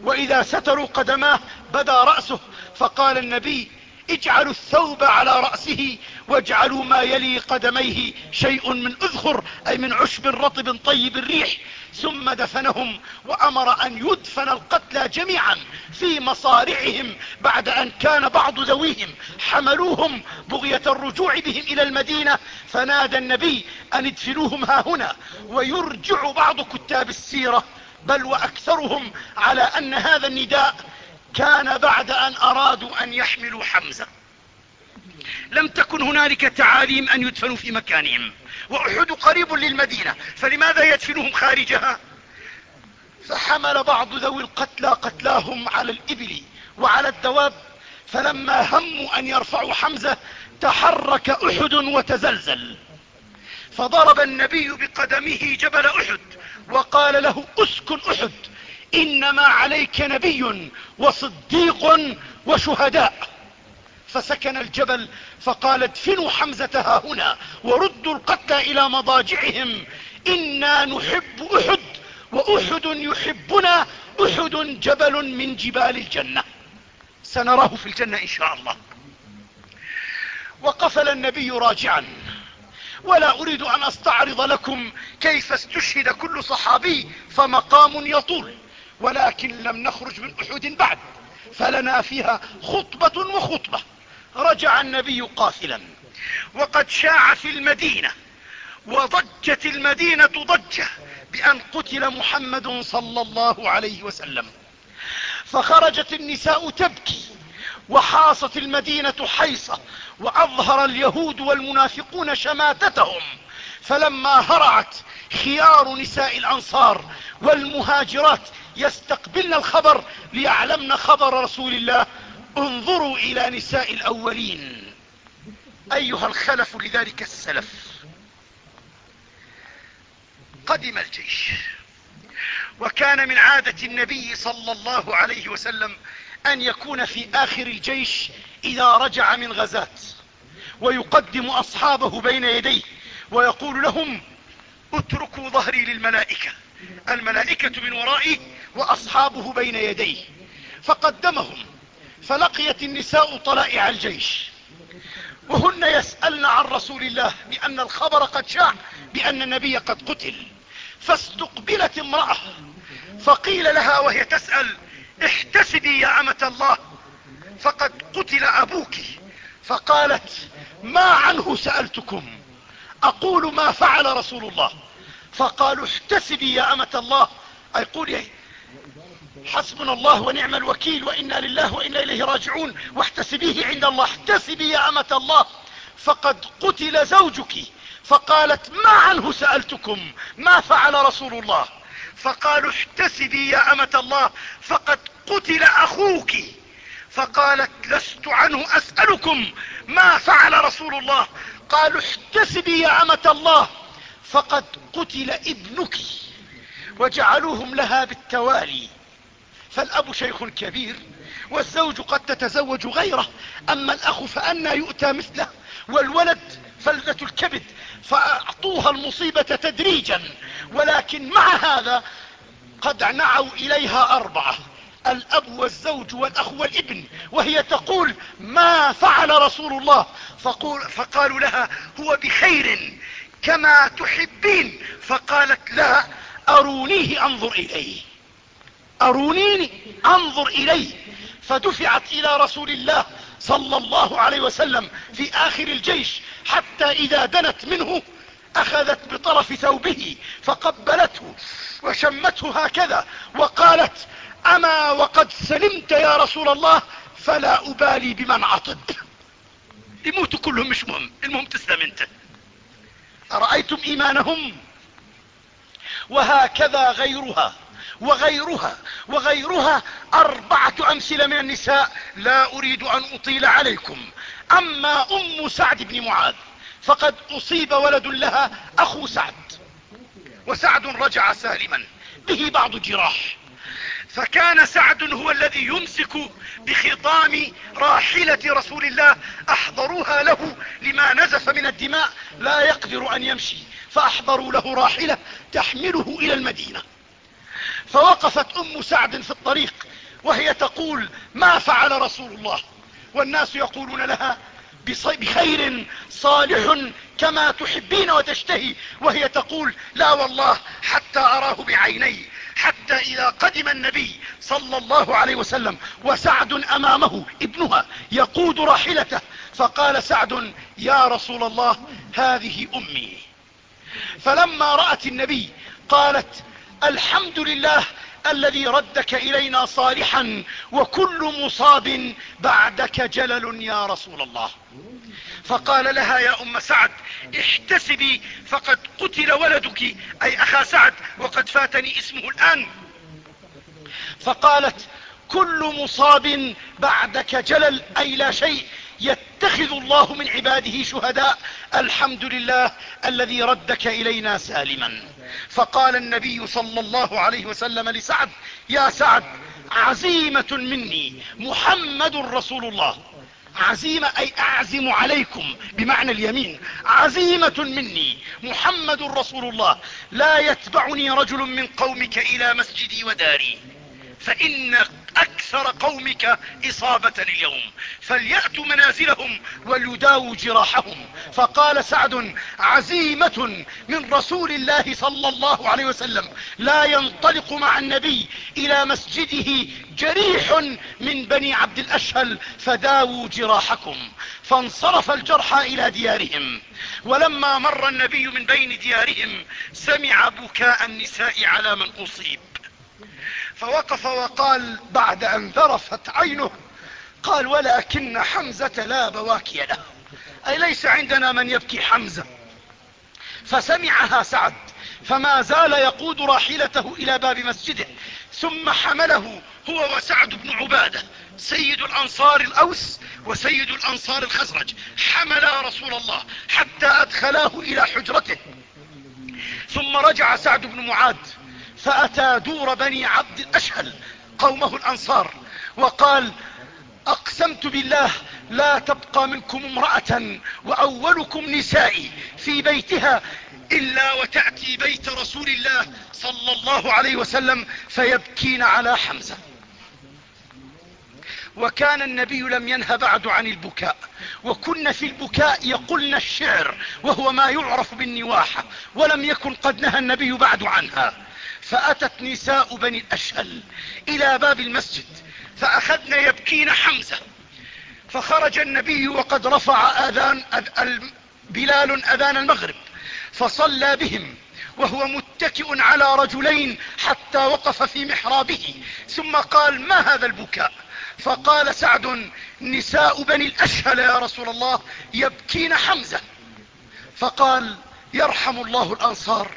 وإذا ستروا قدماه بدا رأسه. فقال النبي اجعلوا الثوب على رأسه واجعلوا ما يلي قدميه شيء من أذخر أي من عشب رطب طيب الريح. ثم دفنهم وأمر أن يدفن القتلى جميعا في مصارعهم بعد أن كان بعض ذويهم حملوهم بغية الرجوع بهم إلى المدينة. فنادى النبي أن ادفنوهم ها هنا ويرجع بعض كتاب السيرة بل وأكثرهم على أن هذا النداء كان بعد أن أرادوا أن يحملوا حمزة. لم تكن هنالك تعاليم أن يدفنوا في مكانهم. وأحد قريب للمدينة. فلماذا يدفنهم خارجها؟ فحمل بعض ذوي القتلى قتلاهم على الإبل وعلى الدواب. فلما هموا أن يرفعوا حمزة تحرك أحد وتزلزل. فضرب النبي بقدمه جبل أحد وقال له اسكن أحد. إنما عليك نبي وصديق وشهداء. فسكن الجبل فقال ادفنوا حمزة ها هنا وردوا القتلى إلى مضاجعهم. إنا نحب أحد وأحد يحبنا أحد جبل من جبال الجنة. سنراه في الجنة إن شاء الله. وقفل النبي راجعا. ولا أريد أن أستعرض لكم كيف استشهد كل صحابي فمقام يطول. ولكن لم نخرج من أحد بعد فلنا فيها خطبة وخطبة. رجع النبي قافلا. وقد شاع في المدينة وضجت المدينة ضجة بأن قتل محمد صلى الله عليه وسلم. فخرجت النساء تبكي وحاصت المدينة حيصة وأظهر اليهود والمنافقون شماتتهم. فلما هرعت خيار نساء الأنصار والمهاجرات يستقبلن الخبر ليعلمن خبر رسول الله. انظروا إلى نساء الأولين. أيها الخلف لذلك السلف. قدم الجيش. وكان من عادة النبي صلى الله عليه وسلم أن يكون في آخر الجيش إذا رجع من غزاة. ويقدم أصحابه بين يديه ويقول لهم اتركوا ظهري للملائكة. الملائكة من ورائي وأصحابه بين يديه فقدمهم فلقيت النساء طلائع الجيش. وهن يسألن عن رسول الله بأن الخبر قد شاع بأن النبي قد قتل. فاستقبلت امرأة فقيل لها وهي تسأل احتسبي يا أمة الله فقد قتل أبوك. فقالت ما عنه سألتكم؟ أقول ما فعل رسول الله. فقالوا احتسبي يا أمة الله. أي قولي حسبنا الله ونعم الوكيل وإنا لله وإنا إليه راجعون. واحتسبيه عند الله. احتسبي يا أمة الله. فقد قتل زوجك. فقالت ما عنه سألتكم؟ ما فعل رسول الله؟ فقالوا احتسبي يا أمة الله. فقد قتل أخوك. فقالت لست عنه أسألكم. ما فعل رسول الله؟ قالوا احتسبي يا أمة الله. فقد قتل ابنك. وجعلوهم لها بالتوالي. فالأب شيخ كبير والزوج قد تتزوج غيره أما الأخ فأنى يؤتى مثله والولد فلذة الكبد فأعطوها المصيبة تدريجا ولكن مع هذا قد نعوا إليها أربعة الأب والزوج والأخ والابن وهي تقول ما فعل رسول الله فقول فقالوا لها هو بخير كما تحبين فقالت لا أرونيه أنظر إليه. أرونيني أنظر إليه فدفعت إلى رسول الله صلى الله عليه وسلم في آخر الجيش حتى إذا دنت منه أخذت بطرف ثوبه فقبلته وشمته هكذا وقالت أما وقد سلمت يا رسول الله فلا أبالي بمن عطب. يموتوا كلهم مش مهم المهم تسلم أنت. أرأيتم إيمانهم؟ وهكذا غيرها. وغيرها وغيرها أربعة أمثلة من النساء لا أريد أن أطيل عليكم. أما أم سعد بن معاذ فقد أصيب ولد لها أخو سعد وسعد رجع سالما به بعض جراح فكان سعد هو الذي يمسك بخطام راحلة رسول الله أحضروها له لما نزف من الدماء لا يقدر أن يمشي فأحضروا له راحلة تحمله إلى المدينة. فوقفت أم سعد في الطريق وهي تقول ما فعل رسول الله؟ والناس يقولون لها بخير صالح كما تحبين وتشتهي. وهي تقول لا والله حتى أراه بعيني حتى إذا قدم النبي صلى الله عليه وسلم وسعد أمامه ابنها يقود راحلته فقال سعد يا رسول الله هذه أمي. فلما رأت النبي قالت الحمد لله الذي ردك إلينا صالحا وكل مصاب بعدك جلل يا رسول الله. فقال لها يا أم سعد احتسبي فقد قتل ولدك. أي أخا سعد وقد فاتني اسمه الآن. فقالت كل مصاب بعدك جلل أي لا شيء يتخذ الله من عباده شهداء. الحمد لله الذي ردك إلينا سالما. فقال النبي صلى الله عليه وسلم لسعد يا سعد عزيمة مني محمد رسول الله. عزيمة أي أعزم عليكم بمعنى اليمين. عزيمة مني محمد رسول الله. لا يتبعني رجل من قومك إلى مسجدي وداري. فإن أكثر قومك إصابة اليوم. فليأتوا منازلهم وليداووا جراحهم. فقال سعد عزيمة من رسول الله صلى الله عليه وسلم لا ينطلق مع النبي إلى مسجده جريح من بني عبد الأشهل فداووا جراحكم. فانصرف الجرحى إلى ديارهم. ولما مر النبي من بين ديارهم سمع بكاء النساء على من أصيب. فوقف وقال بعد أن ذرفت عينه قال ولكن حمزة لا بواكي له. أي ليس عندنا من يبكي حمزة. فسمعها سعد فما زال يقود راحلته إلى باب مسجده ثم حمله هو وسعد بن عبادة سيد الأنصار الأوس وسيد الأنصار الخزرج. حملا رسول الله حتى أدخلاه إلى حجرته. ثم رجع سعد بن معاذ فأتى دور بني عبد الأشهل قومه الأنصار وقال أقسمت بالله لا تبقى منكم امرأة وأولكم نسائي في بيتها إلا وتأتي بيت رسول الله صلى الله عليه وسلم فيبكين على حمزة. وكان النبي لم ينه بعد عن البكاء وكن في البكاء يقولن الشعر وهو ما يعرف بالنواحة ولم يكن قد نهى النبي بعد عنها. فأتت نساء بني الأشهل إلى باب المسجد فأخذن يبكين حمزة فخرج النبي وقد رفع آذان بلال أذان المغرب فصلى بهم وهو متكئ على رجلين حتى وقف في محرابه ثم قال ما هذا البكاء؟ فقال سعد نساء بني الأشهل يا رسول الله يبكين حمزة. فقال يرحم الله الأنصار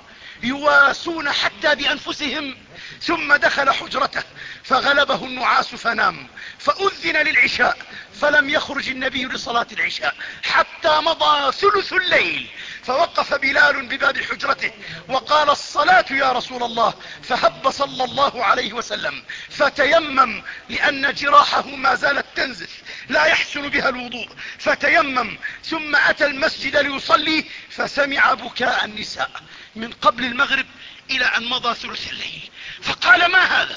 يواسون حتى بأنفسهم ثم دخل حجرته فغلبه النعاس فنام فأذن للعشاء فلم يخرج النبي لصلاة العشاء حتى مضى ثلث الليل فوقف بلال بباب حجرته وقال الصلاة يا رسول الله فهب صلى الله عليه وسلم فتيمم لأن جراحه ما زالت تنزف لا يحسن بها الوضوء فتيمم ثم أتى المسجد ليصلي فسمع بكاء النساء. من قبل المغرب إلى أن مضى ثلث الليل. فقال ما هذا؟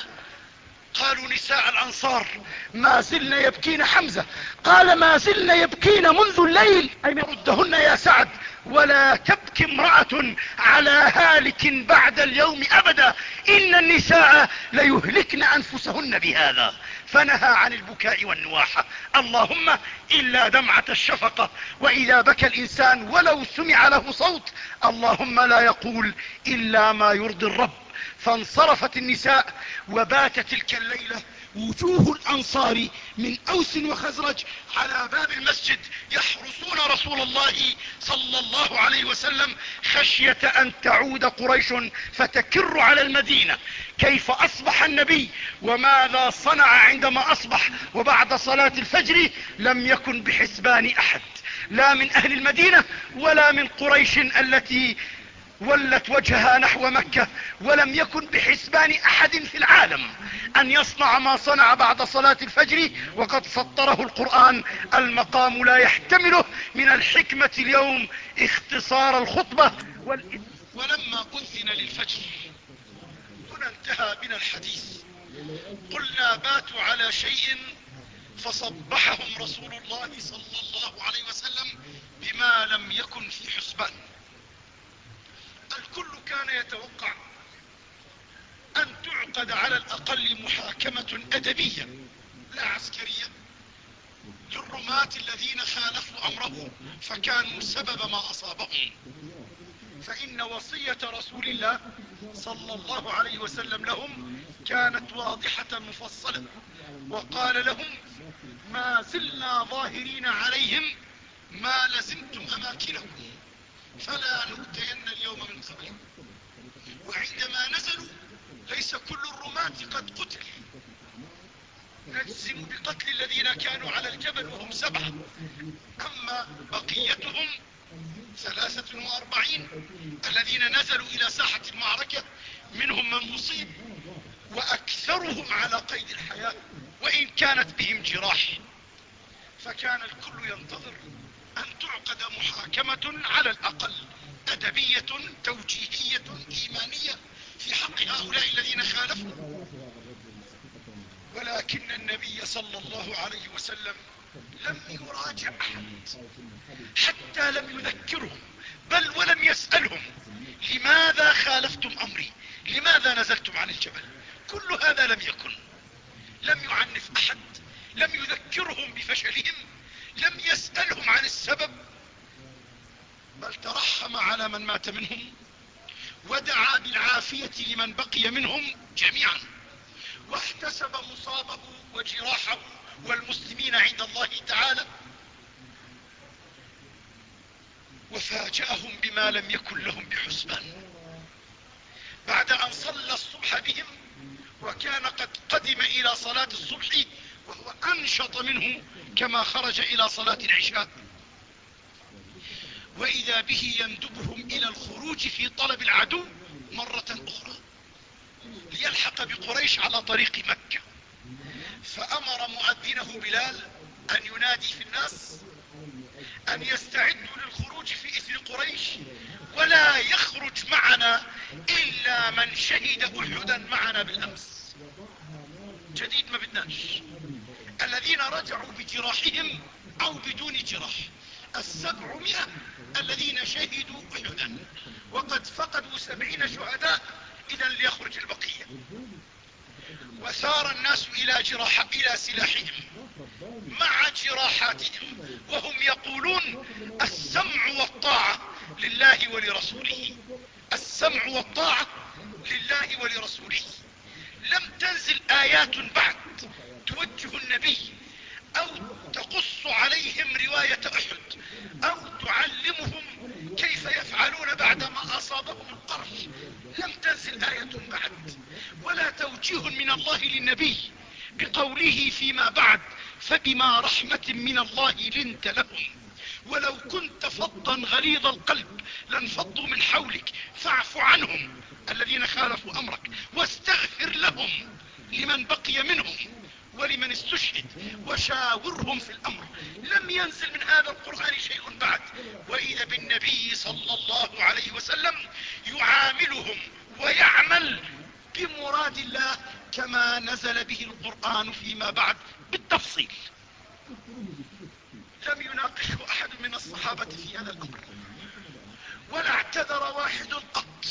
قالوا نساء الأنصار ما زلن يبكين حمزة. قال ما زلن يبكين منذ الليل. أي ردهن يا سعد ولا تبكي امرأة على هالك بعد اليوم أبدا. إن النساء ليهلكن أنفسهن بهذا. فنهى عن البكاء والنواحة اللهم إلا دمعة الشفقة وإذا بكى الإنسان ولو سمع له صوت اللهم لا يقول إلا ما يرضي الرب. فانصرفت النساء وبات تلك الليلة وجوه الأنصار من أوس وخزرج على باب المسجد يحرسون رسول الله صلى الله عليه وسلم خشية أن تعود قريش فتكر على المدينة. كيف أصبح النبي؟ وماذا صنع عندما أصبح؟ وبعد صلاة الفجر لم يكن بحسبان أحد. لا من أهل المدينة ولا من قريش التي ولت وجهها نحو مكة ولم يكن بحسبان أحد في العالم أن يصنع ما صنع بعد صلاة الفجر وقد سطره القرآن. المقام لا يحتمله من الحكمة اليوم اختصار الخطبة ولما أذن للفجر هنا انتهى بنا الحديث. قلنا باتوا على شيء فصبحهم رسول الله صلى الله عليه وسلم بما لم يكن في حسبان. الكل كان يتوقع أن تعقد على الأقل محاكمة أدبية لا عسكرية للرماة الذين خالفوا أمره فكانوا سبب ما أصابهم. فإن وصية رسول الله صلى الله عليه وسلم لهم كانت واضحة مفصلة وقال لهم ما زلنا ظاهرين عليهم ما لزمتم اماكنكم فلا نؤتين اليوم من قبلكم وعندما نزلوا ليس كل الرماة قد قتل. نجزم بقتل الذين كانوا على الجبل وهم سبعة. أما بقيتهم ثلاثة وأربعين. الذين نزلوا إلى ساحة المعركة منهم من مصيب وأكثرهم على قيد الحياة. وإن كانت بهم جراح فكان الكل ينتظر أن تعقد محاكمة على الأقل أدبية توجيهية إيمانية في حق هؤلاء الذين خالفوا. ولكن النبي صلى الله عليه وسلم لم يراجع أحد حتى لم يذكرهم بل ولم يسألهم لماذا خالفتم أمري؟ لماذا نزلتم عن الجبل؟ كل هذا لم يكن. لم يعنف أحد لم يذكرهم بفشلهم. لم يسألهم عن السبب بل ترحم على من مات منهم ودعا بالعافية لمن بقي منهم جميعا واحتسب مصابه وجراحه والمسلمين عند الله تعالى وفاجأهم بما لم يكن لهم بحسبان. بعد أن صلى الصبح بهم وكان قد قدم إلى صلاة الصبح وهو انشط منه كما خرج إلى صلاة العشاء. وإذا به يندبهم إلى الخروج في طلب العدو مرة أخرى ليلحق بقريش على طريق مكة. فأمر مؤذنه بلال أن ينادي في الناس أن يستعدوا للخروج في إثر قريش ولا يخرج معنا إلا من شهد أحدا معنا بالأمس. جديد ما بدناش. الذين رجعوا بجراحهم أو بدون جراح. السبعمائة الذين شهدوا أحدا. وقد فقدوا سبعين شهداء إذا ليخرج البقية. وسار الناس إلى, جراح إلى سلاحهم مع جراحاتهم. وهم يقولون السمع والطاعة لله ولرسوله. السمع والطاعة لله ولرسوله. لم تنزل آيات بعد. توجه النبي أو تقص عليهم رواية أحد أو تعلمهم كيف يفعلون بعدما أصابهم القرح. لم تنزل آية بعد. ولا توجيه من الله للنبي بقوله فيما بعد فبما رحمة من الله لنت لهم. ولو كنت فظا غليظ القلب لانفضوا من حولك فاعف عنهم الذين خالفوا أمرك واستغفر لهم لمن بقي منهم. ولمن استشهد وشاورهم في الأمر. لم ينزل من هذا القرآن شيء بعد. وإذا بالنبي صلى الله عليه وسلم يعاملهم ويعمل بمراد الله كما نزل به القرآن فيما بعد بالتفصيل. لم يناقشه أحد من الصحابة في هذا الأمر. ولا اعتذر واحد قط.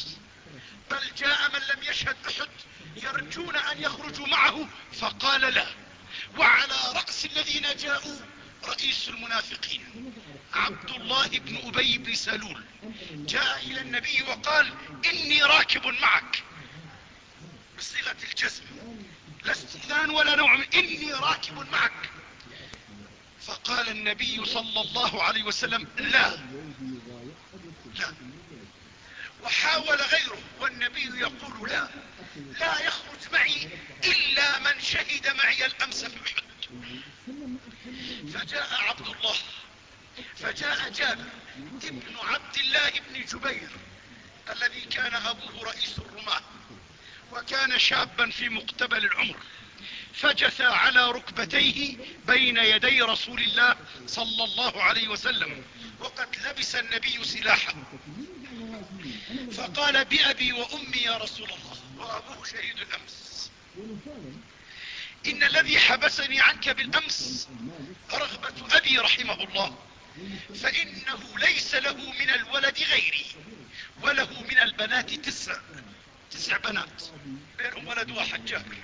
بل جاء من لم يشهد أحد يرجون أن يخرجوا معه فقال لا. وعلى رأس الذين جاءوا رئيس المنافقين عبد الله بن أبي بن سلول. جاء إلى النبي وقال إني راكب معك بصيغة الجزم. لا استئذان ولا نوع من إني راكب معك. فقال النبي صلى الله عليه وسلم لا. لا. وحاول غيره والنبي يقول لا لا يخرج معي إلا من شهد معي الأمس في احد فجاء عبد الله فجاء جابر ابن عبد الله بن جبير الذي كان أبوه رئيس الرماة وكان شابا في مقتبل العمر فجث على ركبتيه بين يدي رسول الله صلى الله عليه وسلم وقد لبس النبي سلاحه. فقال بأبي وأمي يا رسول الله. وأبوه شهيد الأمس. إن الذي حبسني عنك بالأمس رغبة أبي رحمه الله. فإنه ليس له من الولد غيري وله من البنات تسع. تسع بنات. بينهم ولد واحد جابر.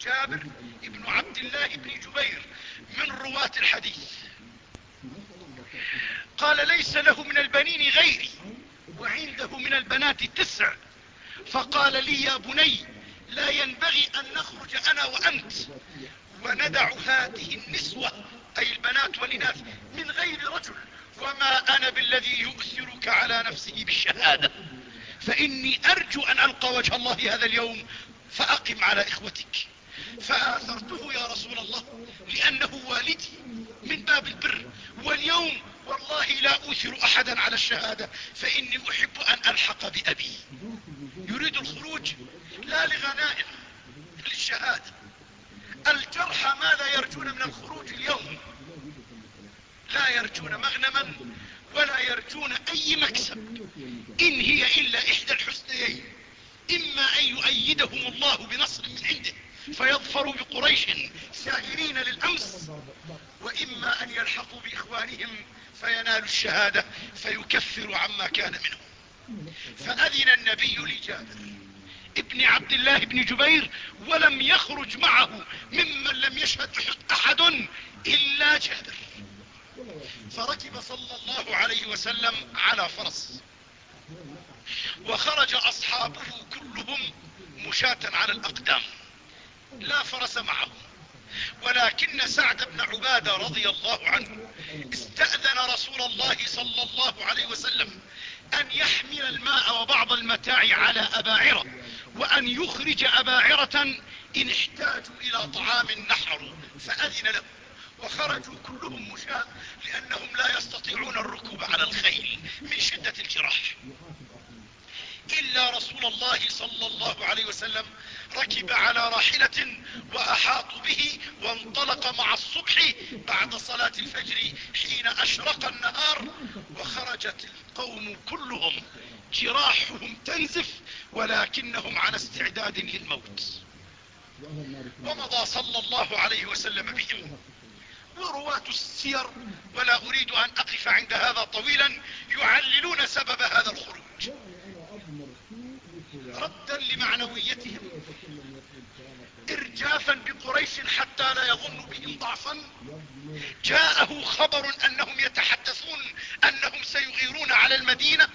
جابر ابن عبد الله بن جبير من رواة الحديث. قال ليس له من البنين غيري وعنده من البنات تسع. فقال لي يا بني لا ينبغي أن نخرج أنا وأنت وندع هذه النسوة أي البنات والإناث من غير رجل. وما أنا بالذي يؤثرك على نفسه بالشهادة. فإني أرجو أن ألقى وجه الله هذا اليوم فأقم على إخوتك. فآثرته يا رسول الله لأنه والدي من باب البر. واليوم والله لا أثر أحدا على الشهادة فإني أحب أن ألحق بأبي. يريد الخروج؟ لا لغنائم للشهادة. الجرحى ماذا يرجون من الخروج اليوم؟ لا يرجون مغنما ولا يرجون أي مكسب. إن هي إلا إحدى الحسنيين. إما أن يؤيدهم الله بنصر من عنده فيظفروا بقريش سائرين للأمس. وإما أن يلحقوا بإخوانهم فينالوا الشهادة فيكفروا عما كان منهم. فأذن النبي لجابر. ابن عبد الله بن جبير ولم يخرج معه ممن لم يشهد أحد إلا جابر. فركب صلى الله عليه وسلم على فرس. وخرج أصحابه كلهم مشاة على الأقدام. لا فرس معهم. ولكن سعد بن عبادة رضي الله عنه استأذن رسول الله صلى الله عليه وسلم أن يحمل الماء وبعض المتاع على أباعرة وأن يخرج أباعرة إن احتاجوا إلى طعام نحر فأذن له. وخرجوا كلهم مشاة لأنهم لا يستطيعون الركوب على الخيل من شدة الجراح. إلا رسول الله صلى الله عليه وسلم ركب على راحلة واحاطوا به وانطلق مع الصبح بعد صلاة الفجر حين أشرق النهار وخرجت القوم كلهم. جراحهم تنزف ولكنهم على استعداد للموت. ومضى صلى الله عليه وسلم بهم. ورواة السير ولا أريد أن أقف عند هذا طويلا يعللون سبب هذا الخروج. ردا لمعنويتهم ارجافا بقريش حتى لا يظن بهم ضعفا. جاءه خبر أنهم يتحدثون أنهم سيغيرون على المدينة.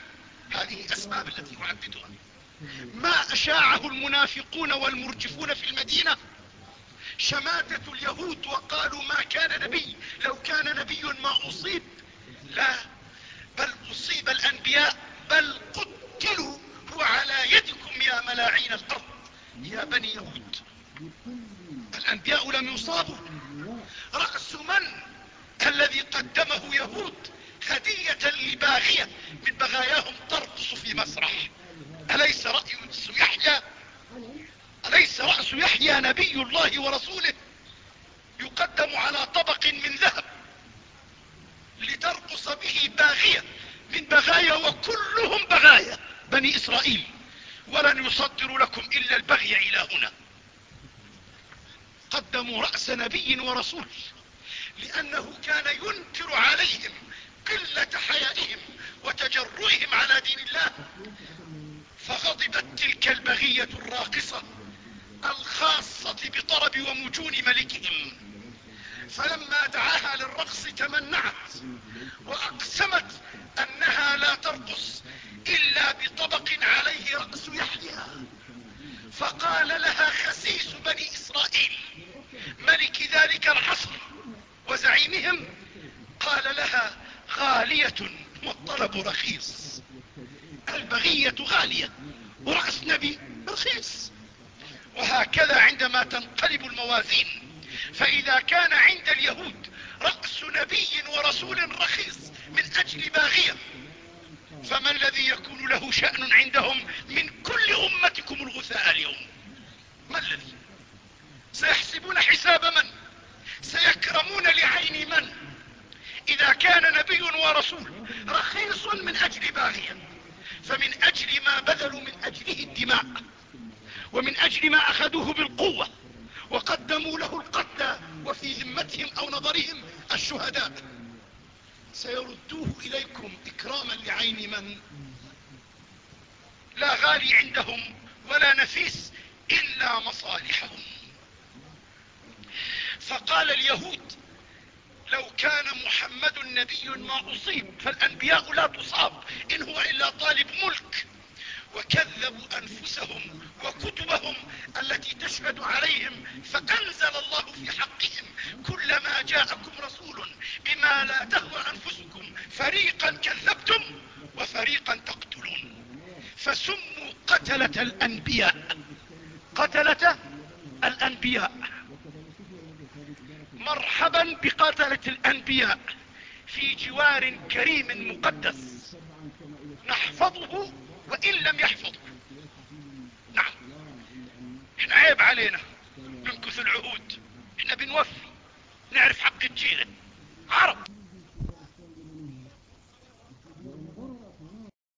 هذه الأسباب التي أعددها. ما أشاعه المنافقون والمرجفون في المدينة؟ شماتة اليهود وقالوا ما كان نبي. لو كان نبي ما أصيب. لا بل أصيب الأنبياء بل قتلوا وعلى يدكم يا ملاعين الأرض يا بني يهود. الأنبياء لم يصابوا. رأس من الذي قدمه يهود هدية لباغية من بغاياهم ترقص في مسرح. أليس رأي يحيى؟ أليس رأس يحيى نبي الله ورسوله؟ يقدم على طبق من ذهب لترقص به باغية من بغايا وكلهم بغايا. بني إسرائيل ولن يصدر لكم إلا البغي إلى هنا قدموا رأس نبي ورسول لأنه كان ينكر عليهم قلة حيائهم وتجرؤهم على دين الله. فغضبت تلك البغية الراقصة الخاصة بطرب ومجون ملكهم. فلما دعاها للرقص تمنعت وأقسمت أنها لا ترقص إلا بطبق عليه رأس يحيى. فقال لها خسيس بني إسرائيل ملك ذلك العصر وزعيمهم؟ قال لها غالية والطلب رخيص البغية غالية ورأس نبي رخيص. وهكذا عندما تنقلب الموازين فإذا كان عند اليهود رأس نبي ورسول رخيص من أجل باغية فما الذي يكون له شأن عندهم من كل أمتكم الغثاء اليوم؟ ما الذي؟ سيحسبون حساب من؟ سيكرمون لعين من؟ إذا كان نبي ورسول رخيص من أجل باغية فمن أجل ما بذلوا من أجله الدماء ومن أجل ما أخذوه بالقوة. وقدموا له القتلى وفي ذمتهم أو نظرهم الشهداء. سيردوه إليكم إكراما لعين من لا غالي عندهم ولا نفيس إلا مصالحهم. فقال اليهود لو كان محمد نبي ما أصيب فالأنبياء لا تصاب إن هو إلا طالب ملك. وكذبوا أنفسهم وكتبهم التي تشهد عليهم فأنزل الله في حقهم كلما جاءكم رسول بما لا تهوى أنفسكم فريقا كذبتم وفريقا تقتلون فسموا قتلة الأنبياء. قتلة الأنبياء. مرحبا بقتلة الأنبياء في جوار كريم مقدس. نحفظه وإن لم يحفظه نعم. إحنا عيب علينا. ننكث العهود. إحنا بنوفي. نعرف حق الجيرة عرب.